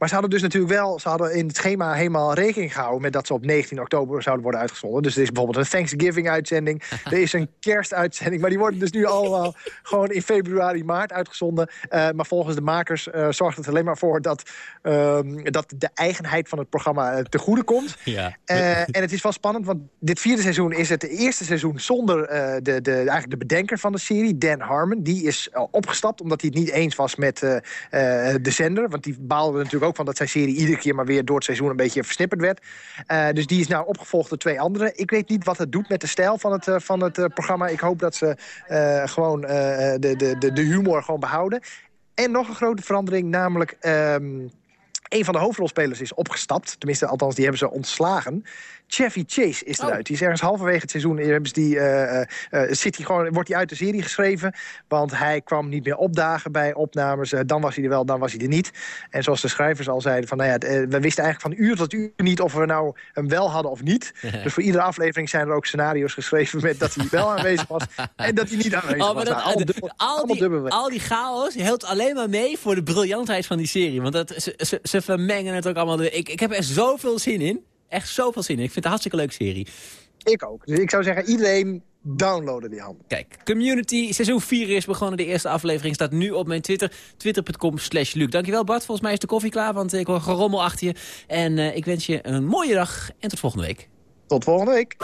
Maar ze hadden dus natuurlijk wel, ze hadden in het schema helemaal rekening gehouden met dat ze op 19 oktober zouden worden uitgezonden. Dus er is bijvoorbeeld een Thanksgiving-uitzending, er is een kerstuitzending, maar die worden dus nu allemaal gewoon in februari, maart uitgezonden. Eh, maar volgens de makers eh, zorgt het alleen maar voor dat, ehm, dat de eigenheid van het programma eh, te goede komt. Ja. En het is wel spannend, want dit vierde seizoen is het eerste seizoen zonder de, de, eigenlijk de bedenker van de serie, Dan Harmon. Die is opgestapt omdat hij het niet eens was met de zender. Want die baalde natuurlijk ook van dat zijn serie iedere keer maar weer door het seizoen een beetje versnipperd werd. Eh, dus die is nou opgevolgd door twee anderen. Ik weet niet wat het doet met de stijl van het, eh, van het eh, programma. Ik hoop dat ze gewoon de, de, de, de humor gewoon behouden. En nog een grote verandering, namelijk... ehm, een van de hoofdrolspelers is opgestapt. Tenminste, althans, die hebben ze ontslagen. Chevy Chase is eruit. Die is ergens halverwege het seizoen hebben ze die, zit hij gewoon, wordt hij uit de serie geschreven. Want hij kwam niet meer opdagen bij opnames. Dan was hij er wel, dan was hij er niet. En zoals de schrijvers al zeiden, van, nou ja, we wisten eigenlijk van uur tot uur niet... of we nou hem wel hadden of niet. dus voor iedere aflevering zijn er ook scenario's geschreven... met dat hij wel aanwezig was en dat hij niet aanwezig Oh, was. dat, Nou, dubbel- al, die, al die chaos helpt alleen maar mee voor de briljantheid van die serie. Want dat, ze, ze, ze vermengen het ook allemaal. Ik, ik heb er zoveel zin in. Echt zoveel zin in. Ik vind het een hartstikke leuke serie. Ik ook. Dus ik zou zeggen, iedereen downloaden die hand. Kijk, Community, seizoen 4 is begonnen. De eerste aflevering staat nu op mijn Twitter. Twitter.com slash Luc. Dankjewel Bart, volgens mij is de koffie klaar. Want ik hoor gerommel achter je. En eh, ik wens je een mooie dag en tot volgende week. Tot volgende week.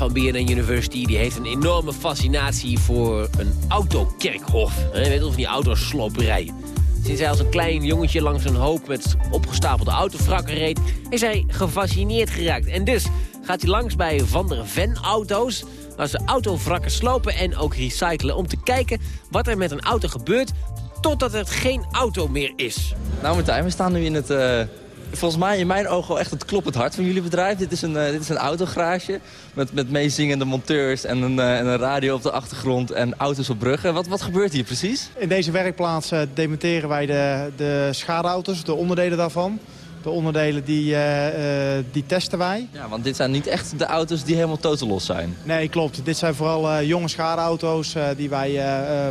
Van BNN University die heeft een enorme fascinatie voor een autokerkhof. Je weet van die autosloperij. Sinds hij als een klein jongetje langs een hoop met opgestapelde autovrakken reed... is hij gefascineerd geraakt. En dus gaat hij langs bij Van der Ven Auto's... waar ze autovrakken slopen en ook recyclen... om te kijken wat er met een auto gebeurt totdat het geen auto meer is. Nou Martijn, we staan nu in het, eh, volgens mij in mijn ogen wel echt het kloppend hart van jullie bedrijf. Dit is een, eh, dit is een autogarage met, met meezingende monteurs en een, eh, en een radio op de achtergrond en auto's op bruggen. Wat, wat gebeurt hier precies? In deze werkplaats eh, demonteren wij de, de schadeauto's, de onderdelen daarvan. De onderdelen die, die testen wij. Ja, want dit zijn niet echt de auto's die helemaal totaal los zijn. Nee, klopt. Dit zijn vooral jonge schadeauto's die wij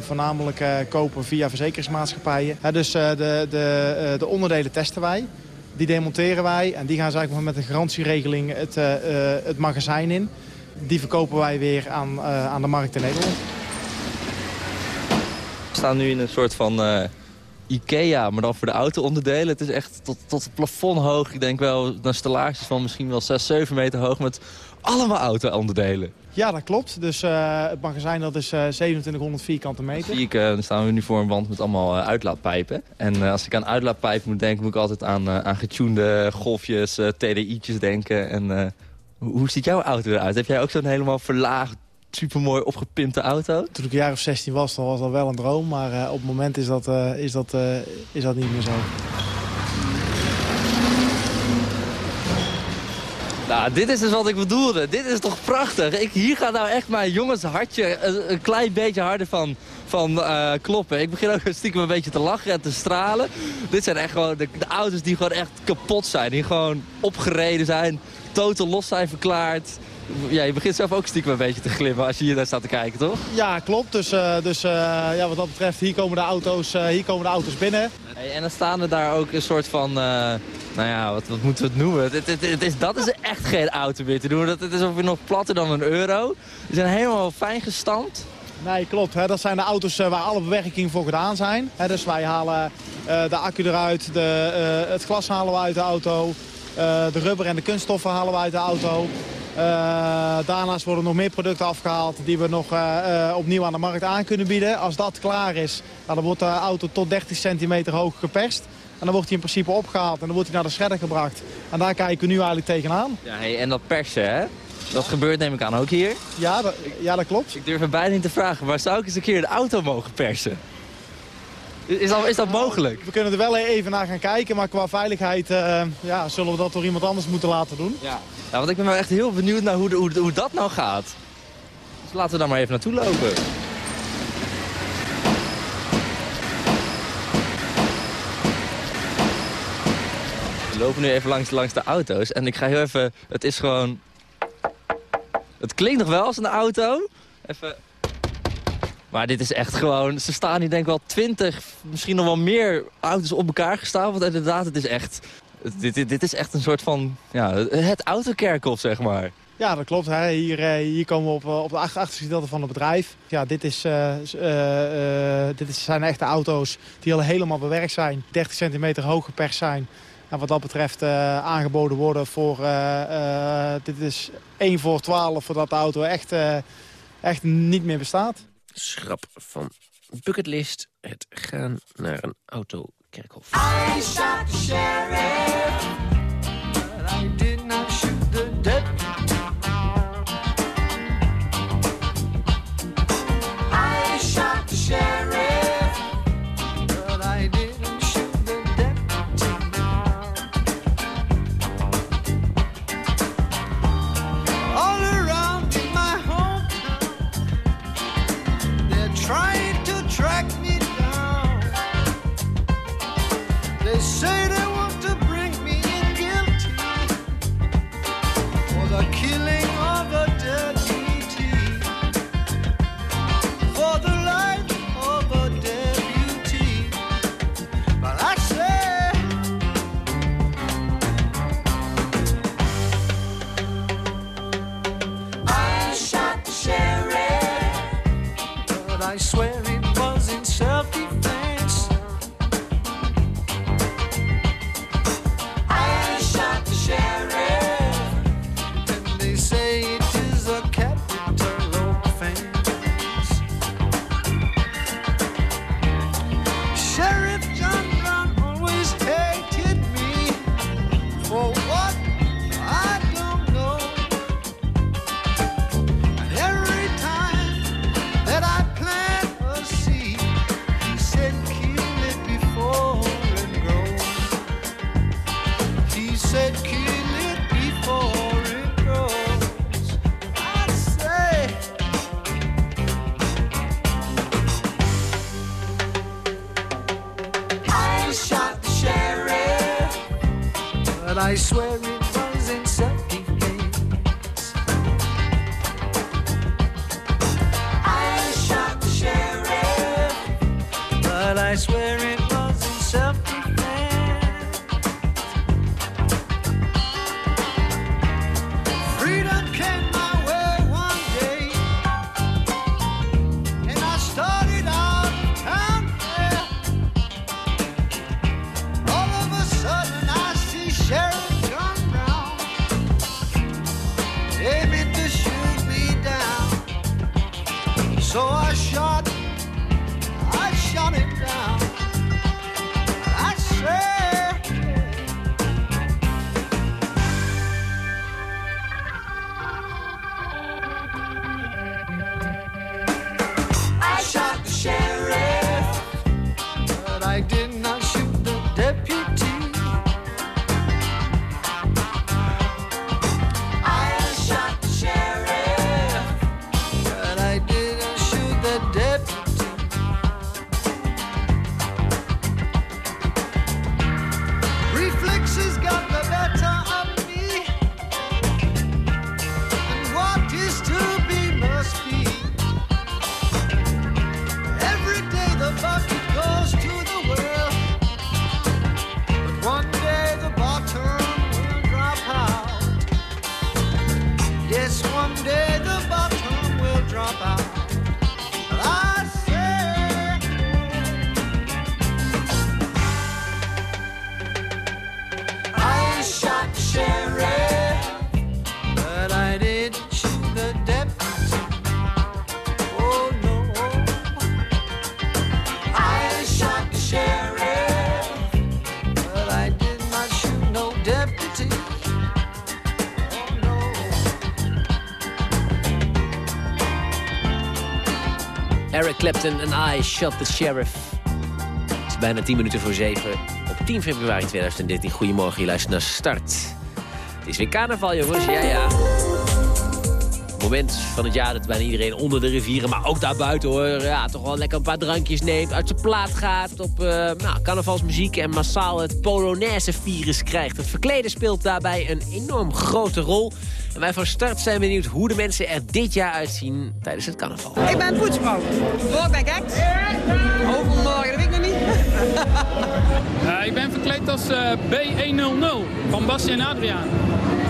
voornamelijk kopen via verzekeringsmaatschappijen. Dus de, de, de onderdelen testen wij. Die demonteren wij en die gaan zeg maar, met een garantieregeling het, eh, eh, het magazijn in. Die verkopen wij weer aan, eh, aan de markt in Nederland. We staan nu in een soort van Ikea, maar dan voor de auto-onderdelen. Het is echt tot, tot het plafond hoog. Ik denk wel naar stellages van misschien wel 6, 7 meter hoog met allemaal auto-onderdelen. Ja, dat klopt. Dus eh, het magazijn dat is eh 2700 vierkante meter. Zie ik, eh, dan staan we nu voor een wand met allemaal eh, uitlaatpijpen. En eh, als ik aan uitlaatpijpen moet denken, moet ik altijd aan, eh, aan getunede golfjes, eh, TDI'tjes denken. En eh, hoe, hoe ziet jouw auto eruit? Heb jij ook zo'n helemaal verlaagd, supermooi opgepimpte auto? Toen ik een jaar of 16 was, dan was dat wel een droom. Maar eh, op het moment is dat, eh, is, dat, eh, is dat niet meer zo. Nou, dit is dus wat ik bedoelde. Dit is toch prachtig. Ik, hier gaat nou echt mijn jongenshartje een, een klein beetje harder van, van eh, kloppen. Ik begin ook stiekem een beetje te lachen en te stralen. Dit zijn echt gewoon de, de auto's die gewoon echt kapot zijn. Die gewoon opgereden zijn, totaal los zijn verklaard. Ja, je begint zelf ook stiekem een beetje te glimmen als je hier naar staat te kijken, toch? Ja, klopt. Dus, eh, dus eh, ja, wat dat betreft, hier komen de auto's, eh, hier komen de auto's binnen. Hey, en dan staan er daar ook een soort van, nou ja, wat, wat moeten we het noemen? Het, het, het is, dat is echt geen auto meer te doen. Dat, het is ongeveer nog platter dan een euro. Die zijn helemaal fijn gestampt. Nee, klopt. Hè. Dat zijn de auto's waar alle bewerkingen voor gedaan zijn. Hè, dus wij halen de accu eruit, de, het glas halen we uit de auto. Eh, de rubber en de kunststoffen halen we uit de auto. Eh, daarnaast worden nog meer producten afgehaald die we nog eh, opnieuw aan de markt aan kunnen bieden. Als dat klaar is, nou, dan wordt de auto tot 30 centimeter hoog geperst. En dan wordt hij in principe opgehaald en dan wordt hij naar de shredder gebracht. En daar kijken we nu eigenlijk tegenaan. Ja, hey, en dat persen, hè? Dat gebeurt neem ik aan ook hier. Ja, dat, ja, dat klopt. Ik durf het bijna niet te vragen, maar zou ik eens een keer de auto mogen persen? Is dat, is dat mogelijk? We kunnen er wel even naar gaan kijken, maar qua veiligheid eh, ja, zullen we dat door iemand anders moeten laten doen. Ja. ja, want ik ben wel echt heel benieuwd naar hoe, de- hoe, hoe dat nou gaat. Dus laten we daar maar even naartoe lopen. We lopen nu even langs, langs de auto's en ik ga heel even... Het is gewoon... Het klinkt nog wel als een auto. Even... Maar dit is echt gewoon... Ze staan hier denk ik wel twintig, misschien nog wel meer auto's op elkaar gestapeld. En inderdaad, het is echt... Dit, dit, is echt een soort van... Ja, het autokerkhof, zeg maar. Ja, dat klopt. Hier, eh, hier komen we op, eh, op de achter- achterste gedeelte van het bedrijf. Ja, dit, is, eh, dit zijn echte auto's die al helemaal bewerkt zijn. 30 centimeter hoog geperst zijn. En wat dat betreft aangeboden worden voor... dit is 1 voor 12 voordat de auto echt, echt niet meer bestaat. Schrap van bucketlist. Het gaan naar een autokerkhof. Sheriff, Clapton en I Shot the Sheriff. Het is bijna 10 minuten voor 7 op 10 februari 2013. Goedemorgen, je luistert naar Start. Het is weer carnaval, jongens. Ja, ja. Moment van het jaar dat bijna iedereen onder de rivieren, maar ook daarbuiten hoor, ja, toch wel lekker een paar drankjes neemt, uit zijn plaat gaat, op eh, nou, carnavalsmuziek en massaal het Polonaise-virus krijgt. Het verkleden speelt daarbij een enorm grote rol. En wij van Start zijn benieuwd hoe de mensen er dit jaar uitzien tijdens het carnaval. Ik ben poetsvrouw. Morgen ben ik. Overmorgen, dat weet ik nog niet. Ja, ik ben verkleed als eh, B100 van Basje en Adriaan.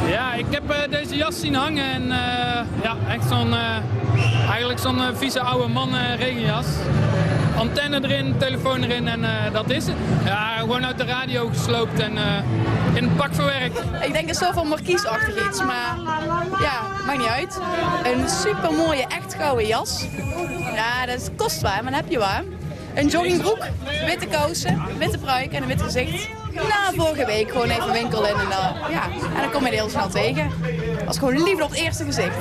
Ja, ik heb eh, deze jas zien hangen en eh, ja, echt zo'n, eh, eigenlijk zo'n eh, vieze oude man eh, regenjas. Antenne erin, telefoon erin en eh, dat is het. Ja, gewoon uit de radio gesloopt en eh, in een pak verwerkt. Ik denk een soort van markiesachtig iets, maar ja, maakt niet uit. Een super mooie, echt gouden jas. Ja, dat is kostbaar, maar dat heb je wel. Een joggingbroek, witte kousen, witte pruik en een wit gezicht. Na vorige week gewoon even winkelen en, eh, ja, en dan kom je er heel snel tegen. Dat was gewoon liefde op het eerste gezicht.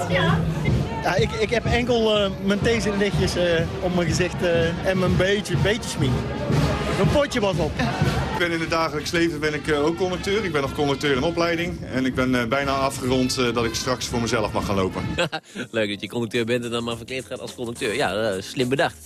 Ja, ik, ik heb enkel eh, mijn tegenlichtjes eh op mijn gezicht eh, en mijn beetje, beetje smink. Mijn potje wat op. Ik ben in het dagelijks leven ben ik ook conducteur. Ik ben nog conducteur in opleiding. En ik ben eh, bijna afgerond eh, dat ik straks voor mezelf mag gaan lopen. Leuk dat je conducteur bent en dan maar verkleed gaat als conducteur. Ja, slim bedacht.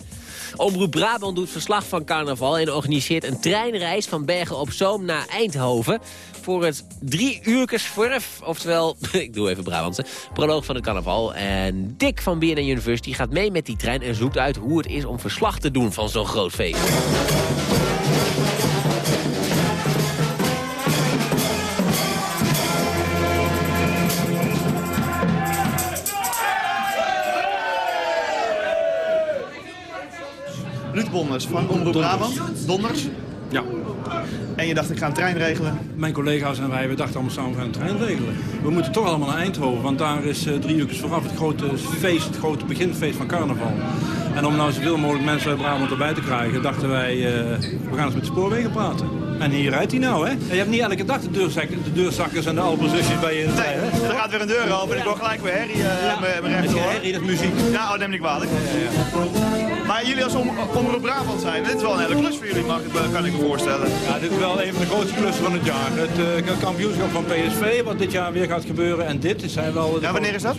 Omroep Brabant doet verslag van carnaval en organiseert een treinreis van Bergen op Zoom naar Eindhoven. Voor het drie uurkes verf, oftewel, ik doe even Brabantse, proloog van het carnaval. En Dick van BNN University gaat mee met die trein en zoekt uit hoe het is om verslag te doen van zo'n groot feest. Ruud Bonders van Omroep Brabant. Donders. Ja. En je dacht, ik ga een trein regelen. Mijn collega's en wij, we dachten allemaal samen we gaan een trein regelen. We moeten toch allemaal naar Eindhoven, want daar is eh, drie uur vooraf het grote feest, het grote beginfeest van carnaval. En om nou zoveel mogelijk mensen uit Brabant erbij te krijgen, dachten wij, eh, we gaan eens met de spoorwegen praten. En hier rijdt hij nou, hè? En je hebt niet elke dag de, deurzakken, de deurzakkers en de alpenzusjes bij je in de trein, hè? Er gaat weer een deur open en ik hoor gelijk weer herrie uh, Ja. mijn mijn rechter hoor. herrie, dat is muziek. Ja, oh, neem niet kwalijk. Maar Maar jullie als om, Omroep Brabant zijn, dit is wel een hele klus voor jullie, mag, ik- kan ik me voorstellen. Ja, dit is wel een van de grootste klussen van het jaar. Het eh, kampioenschap van PSV, wat dit jaar weer gaat gebeuren. En dit zijn wel... Ja, wanneer is dat?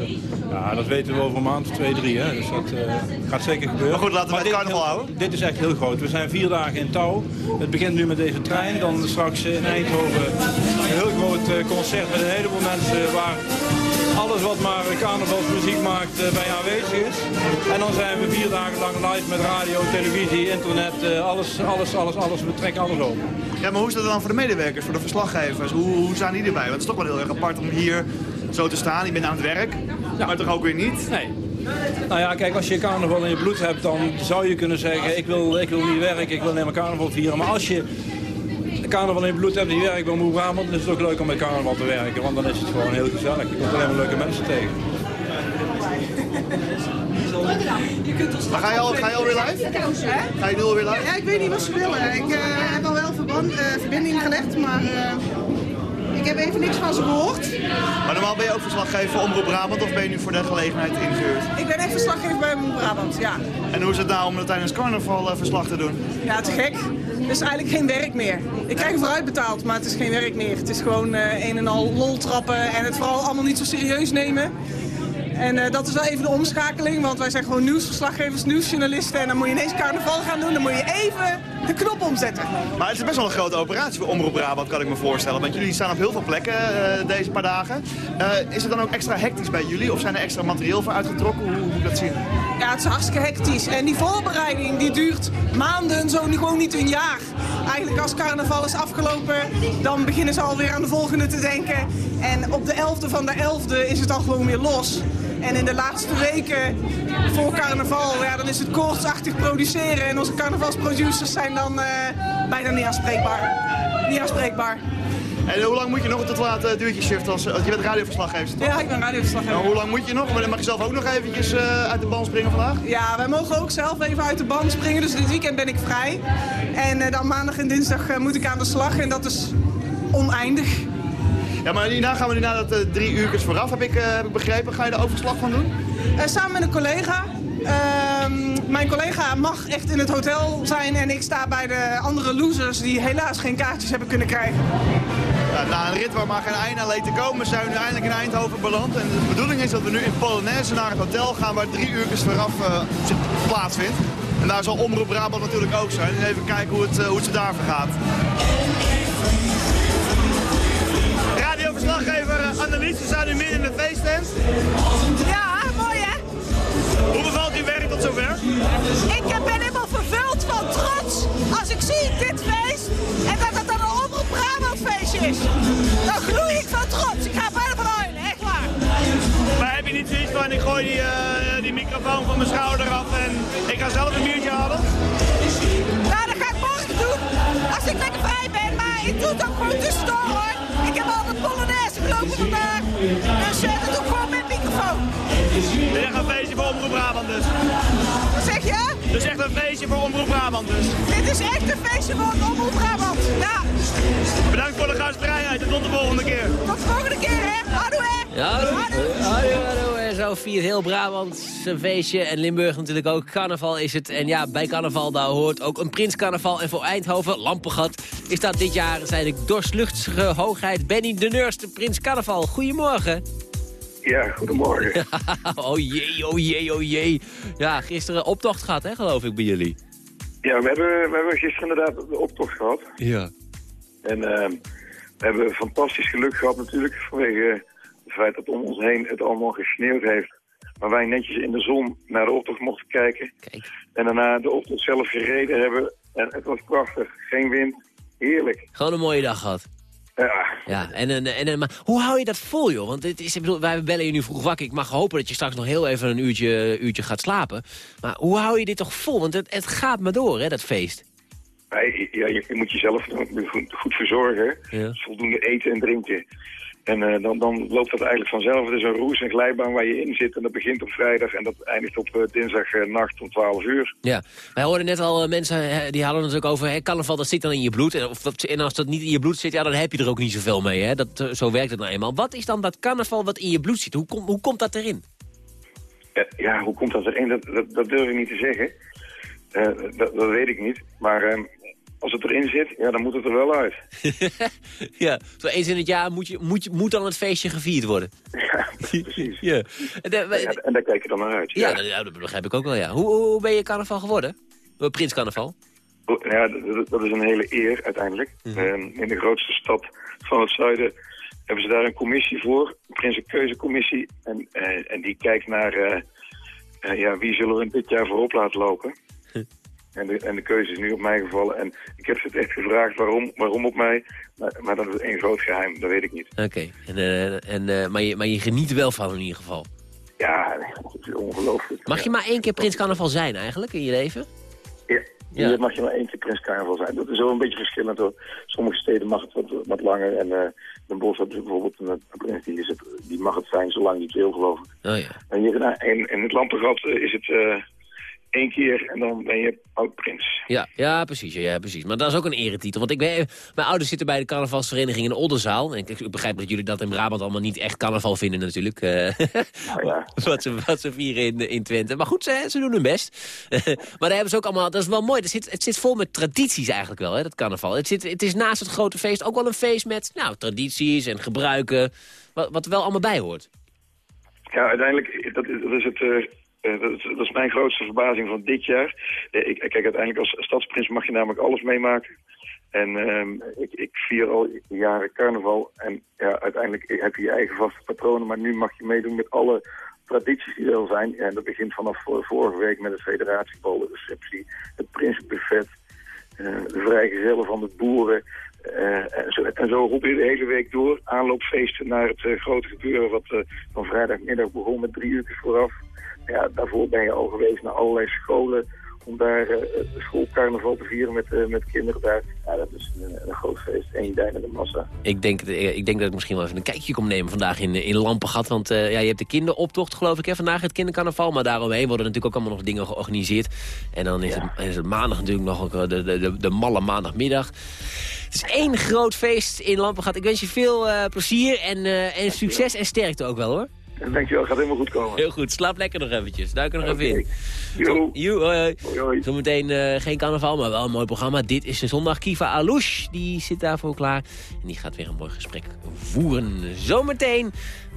Ja, dat weten we over een maand twee, drie. Hè. Dus dat eh, gaat zeker gebeuren. Maar goed, laten we het dit- carnaval houden. Dit is echt heel groot. We zijn vier dagen in touw. Het begint nu met deze trein. Dan straks in Eindhoven een heel groot eh, concert met een heleboel mensen waar alles wat maar carnavalsmuziek maakt eh, bij aanwezig is. En dan zijn we vier dagen lang live met radio, televisie, internet, eh, alles, alles, alles, alles. We trekken alles op. Ja, maar hoe is dat dan voor de medewerkers, voor de verslaggevers? Hoe, hoe staan die erbij? Want het is toch wel heel erg apart om hier zo te staan. Je bent aan het werk, maar toch ook weer niet? Nee. Nou ja, kijk, als je carnaval in je bloed hebt, dan zou je kunnen zeggen... ik wil, ik wil niet werken, ik wil alleen maar carnaval vieren. Maar als je carnaval in bloed hebt en je werkt bij Moe Brabant... dan is het ook leuk om met carnaval te werken. Want dan is het gewoon heel gezellig. Je komt alleen maar leuke mensen tegen. Maar ga je, al, ga je alweer live? Ga je nu alweer live? Ja, ik weet niet wat ze willen. Ik eh, heb al wel verband, eh, verbinding gelegd, maar eh, ik heb even niks van ze gehoord. Maar normaal ben je ook verslaggever voor Omroep Brabant of ben je nu voor de gelegenheid ingehuurd? Ik ben echt verslaggever bij Moe Brabant, ja. En hoe is het nou om tijdens carnaval verslag te doen? Ja, te gek. Is eigenlijk geen werk meer. Ik krijg vooruit betaald, maar het is geen werk meer. Het is gewoon eh, een en al lol trappen en het vooral allemaal niet zo serieus nemen. En eh, dat is wel even de omschakeling, want wij zijn gewoon nieuwsverslaggevers, nieuwsjournalisten. En dan moet je ineens carnaval gaan doen, dan moet je even de knop omzetten. Maar het is best wel een grote operatie voor Omroep Brabant, kan ik me voorstellen. Want jullie staan op heel veel plekken eh, deze paar dagen. Eh, is het dan ook extra hectisch bij jullie? Of zijn er extra materieel voor uitgetrokken? Hoe, hoe moet ik dat zien? Ja, het is hartstikke hectisch. En die voorbereiding die duurt maanden, zo niet- gewoon niet een jaar. Eigenlijk als carnaval is afgelopen, dan beginnen ze alweer aan de volgende te denken. En op de 11e van de 11e is het al gewoon weer los. En in de laatste weken voor carnaval, ja, dan is het koortsachtig produceren. En onze carnavalsproducers zijn dan eh, bijna niet aanspreekbaar. Niet aanspreekbaar. En hoe lang moet je nog tot laat uh, duurtje shift? Als, als je bent radioverslaggever, toch? Ja, ik ben radioverslaggever. Nou, hoe lang moet je nog? Maar Mag je zelf ook nog eventjes eh, uit de band springen vandaag? Ja, wij mogen ook zelf even uit de band springen. Dus dit weekend ben ik vrij. En eh, dan maandag en dinsdag eh, moet ik aan de slag. En dat is oneindig. Ja, maar hierna gaan we nu naar dat eh, drie uurtjes vooraf, heb ik, eh, heb ik begrepen. Ga je daar ook verslag van doen? Eh, samen met een collega. Ehm, mijn collega mag echt in het hotel zijn en ik sta bij de andere losers die helaas geen kaartjes hebben kunnen krijgen. Ja, na een rit waar maar geen einde aan leed te komen, zijn we nu eindelijk in Eindhoven beland. En de bedoeling is dat we nu in Polonaise naar het hotel gaan waar drie uurtjes vooraf zich plaatsvindt. En daar zal Omroep Brabant natuurlijk ook zijn. En even kijken hoe het, hoe het ze daar vergaat. Radioverslaggever eh, Annelies, we staan nu midden in de feesttent. Ja, mooi hè? Hoe bevalt uw werk tot zover? Ik eh, ben helemaal vervuld van trots als ik zie dit feest en dat het dan een Omroep Brabant feestje is. Dan gloei ik van trots. Ik ga bijna van huilen, echt waar. Maar heb je niet zoiets van, ik gooi die, eh, die microfoon van mijn schouder af en ik ga zelf een biertje halen? Nou, Als ik lekker vrij ben, maar ik doe het ook gewoon tussendoor hoor. Ik heb al de Polonaise gelopen vandaag. Dus eh, dat doe ik gewoon met microfoon. Dit is echt een feestje voor Omroep Brabant dus. Wat zeg je? Dit is echt een feestje voor Omroep Brabant dus. Dit is echt een feestje voor het Omroep Brabant. Ja, Bedankt voor de gastvrijheid en tot de volgende keer. tot de volgende keer hè. Houdoe hè. Ja, hallo, hallo. En zo viert heel Brabant zijn feestje. En Limburg natuurlijk ook. Carnaval is het. En ja, bij carnaval daar hoort ook een prinscarnaval. En voor Eindhoven, Lampengat, is dat dit jaar zijn de dorsluchtige hoogheid Benny de Nurste Prins Carnaval. Goedemorgen. Ja, goedemorgen. oh jee, oh jee, oh jee. Ja, gisteren optocht gehad, hè, geloof ik, bij jullie. Ja, we hebben, we hebben gisteren inderdaad de optocht gehad. Ja. En ehm, we hebben fantastisch geluk gehad natuurlijk vanwege het feit dat om ons heen het allemaal gesneeuwd heeft. Maar wij netjes in de zon naar de optocht mochten kijken. En daarna de optocht zelf gereden hebben. En het was prachtig. Geen wind. Heerlijk. Gewoon een mooie dag gehad. Ja. Ja, en, en, en, maar hoe hou je dat vol, joh? Want het is, ik bedoel, wij bellen je nu vroeg wakker. Ik mag hopen dat je straks nog heel even een uurtje, uurtje gaat slapen. Maar hoe hou je dit toch vol? Want het, het gaat maar door, hè, dat feest. Ja, je, je moet jezelf goed, goed verzorgen. Voldoende eten en drinken. En eh, dan, dan loopt dat eigenlijk vanzelf. Het is een roes en glijbaan waar je in zit. En dat begint op vrijdag en dat eindigt op uh, dinsdagnacht om 12 uur. Ja, wij hoorden net al eh, mensen, die hadden het natuurlijk over... Hè, carnaval, dat zit dan in je bloed. En, of dat, en als dat niet in je bloed zit, ja, dan heb je er ook niet zoveel mee. Hè? Dat, eh, zo werkt het nou eenmaal. Wat is dan dat carnaval wat in je bloed zit? Hoe, kom, hoe komt dat erin? Ja, hoe komt dat erin? Dat, dat, dat durf ik niet te zeggen. Eh, dat, dat weet ik niet. Maar ehm, als het erin zit, ja, dan moet het er wel uit. ja, zo eens in het jaar moet, je, moet, moet dan het feestje gevierd worden. Ja, precies. Ja. En, de- Ja, en daar kijk je dan naar uit. ja, dat, ja, dat begrijp ik ook wel, ja. Hoe, hoe ben je carnaval geworden? Eh, Prins carnaval? Ja, dat, dat is een hele eer uiteindelijk. Mhm. Ehm, in de grootste stad van het zuiden hebben ze daar een commissie voor, een Prinsenkeuzecommissie. En, eh, en die kijkt naar eh, ja, wie zullen we dit jaar voorop laten lopen. En de, en de keuze is nu op mij gevallen. En ik heb ze het echt gevraagd waarom, waarom op mij. Maar, maar dat is één groot geheim, dat weet ik niet. Oké, en, eh, en, eh, maar, je, maar je geniet wel van in ieder geval. Ja, dat is ongelooflijk. Mag je maar één keer prins carnaval zijn eigenlijk in je leven? Ja, Ja. hier mag je maar één keer Prins Carnaval zijn. Dat is wel een beetje verschillend hoor. Sommige steden mag het wat, wat langer. En eh Den Bosch hebben ze bijvoorbeeld een, een prins die, is het, die mag het zijn zolang die het wil geloof ik. Oh ja. En hier in, in, in het Lampengat is het één keer en dan ben je oud-prins. Ja, ja, precies, ja, ja, precies. Maar dat is ook een eretitel. Want ik ben, mijn ouders zitten bij de carnavalsvereniging in Oldenzaal. En ik, ik begrijp dat jullie dat in Brabant allemaal niet echt carnaval vinden natuurlijk. eh, wat, ze, wat ze vieren in, in Twente. Maar goed, ze, ze doen hun best. maar daar hebben ze ook allemaal, dat is wel mooi. Het zit, het zit vol met tradities eigenlijk wel, hè, dat carnaval. Het, zit, het is naast het grote feest ook wel een feest met nou, tradities en gebruiken. Wat, wat er wel allemaal bij hoort. Ja, uiteindelijk, dat is, dat is het... eh, eh, dat, is, mijn grootste verbazing van dit jaar. Eh, ik, kijk, uiteindelijk als stadsprins mag je namelijk alles meemaken. En ehm, ik, ik vier al jaren carnaval. En ja, uiteindelijk heb je je eigen vaste patronen. Maar nu mag je meedoen met alle tradities die er zijn. En dat begint vanaf vor- vorige week met het federatiebal, de receptie, het prinsenbuffet, eh, de vrijgezellen van de boeren. En, zo, en zo roep je de hele week door. Aanloopfeesten naar het grote gebeuren wat van vrijdagmiddag begon met drie uur vooraf. Ja, daarvoor ben je al geweest naar allerlei scholen om daar het schoolcarnaval te vieren met, eh, met kinderen daar. Ja, dat is een, een groot feest. Eén deinende massa. Ik denk, eh, ik denk dat ik misschien wel even een kijkje kom nemen vandaag in, in Lampengat. Want ja, je hebt de kinderoptocht geloof ik hè, vandaag, het kindercarnaval. Maar daaromheen worden natuurlijk ook allemaal nog dingen georganiseerd. En dan is, het, is het maandag natuurlijk nog ook, de, de, de, de malle maandagmiddag. Het is één groot feest in Lampengat. Ik wens je veel plezier en, en succes en sterkte ook wel hoor. Dankjewel, gaat helemaal goed komen. Heel goed, slaap lekker nog eventjes. Duik er nog Oké. even in. Joe. Joe, hoi, hoi. Zometeen eh, geen carnaval, maar wel een mooi programma. Dit is de zondag. Kiva Alouche, die zit daarvoor klaar. En die gaat weer een mooi gesprek voeren. Zometeen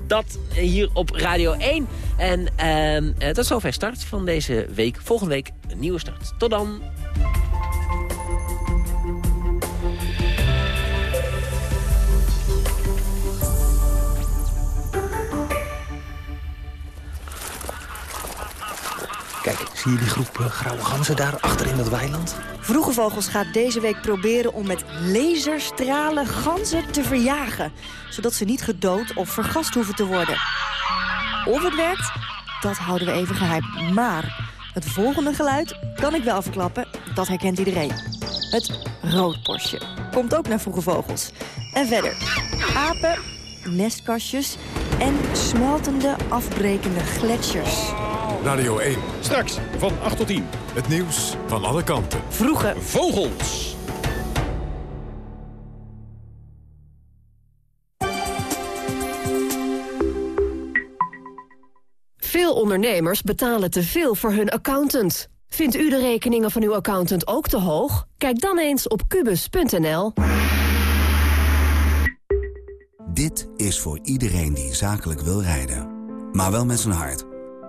dat hier op Radio 1. En eh, dat is zover start van deze week. Volgende week een nieuwe start. Tot dan. Zie je die groep eh, grauwe ganzen daar achter in dat weiland? Vroege Vogels gaat deze week proberen om met laserstralen ganzen te verjagen. Zodat ze niet gedood of vergast hoeven te worden. Of het werkt, dat houden we even geheim. Maar het volgende geluid kan ik wel verklappen. Dat herkent iedereen. Het roodborstje komt ook naar Vroege Vogels. En verder, apen, nestkastjes en smeltende, afbrekende gletsjers. Radio 1. Straks van 8 tot 10. Het nieuws van alle kanten. Vroege Vogels. Veel ondernemers betalen te veel voor hun accountant. Vindt u de rekeningen van uw accountant ook te hoog? Kijk dan eens op kubus.nl. Dit is voor iedereen die zakelijk wil rijden. Maar wel met zijn hart.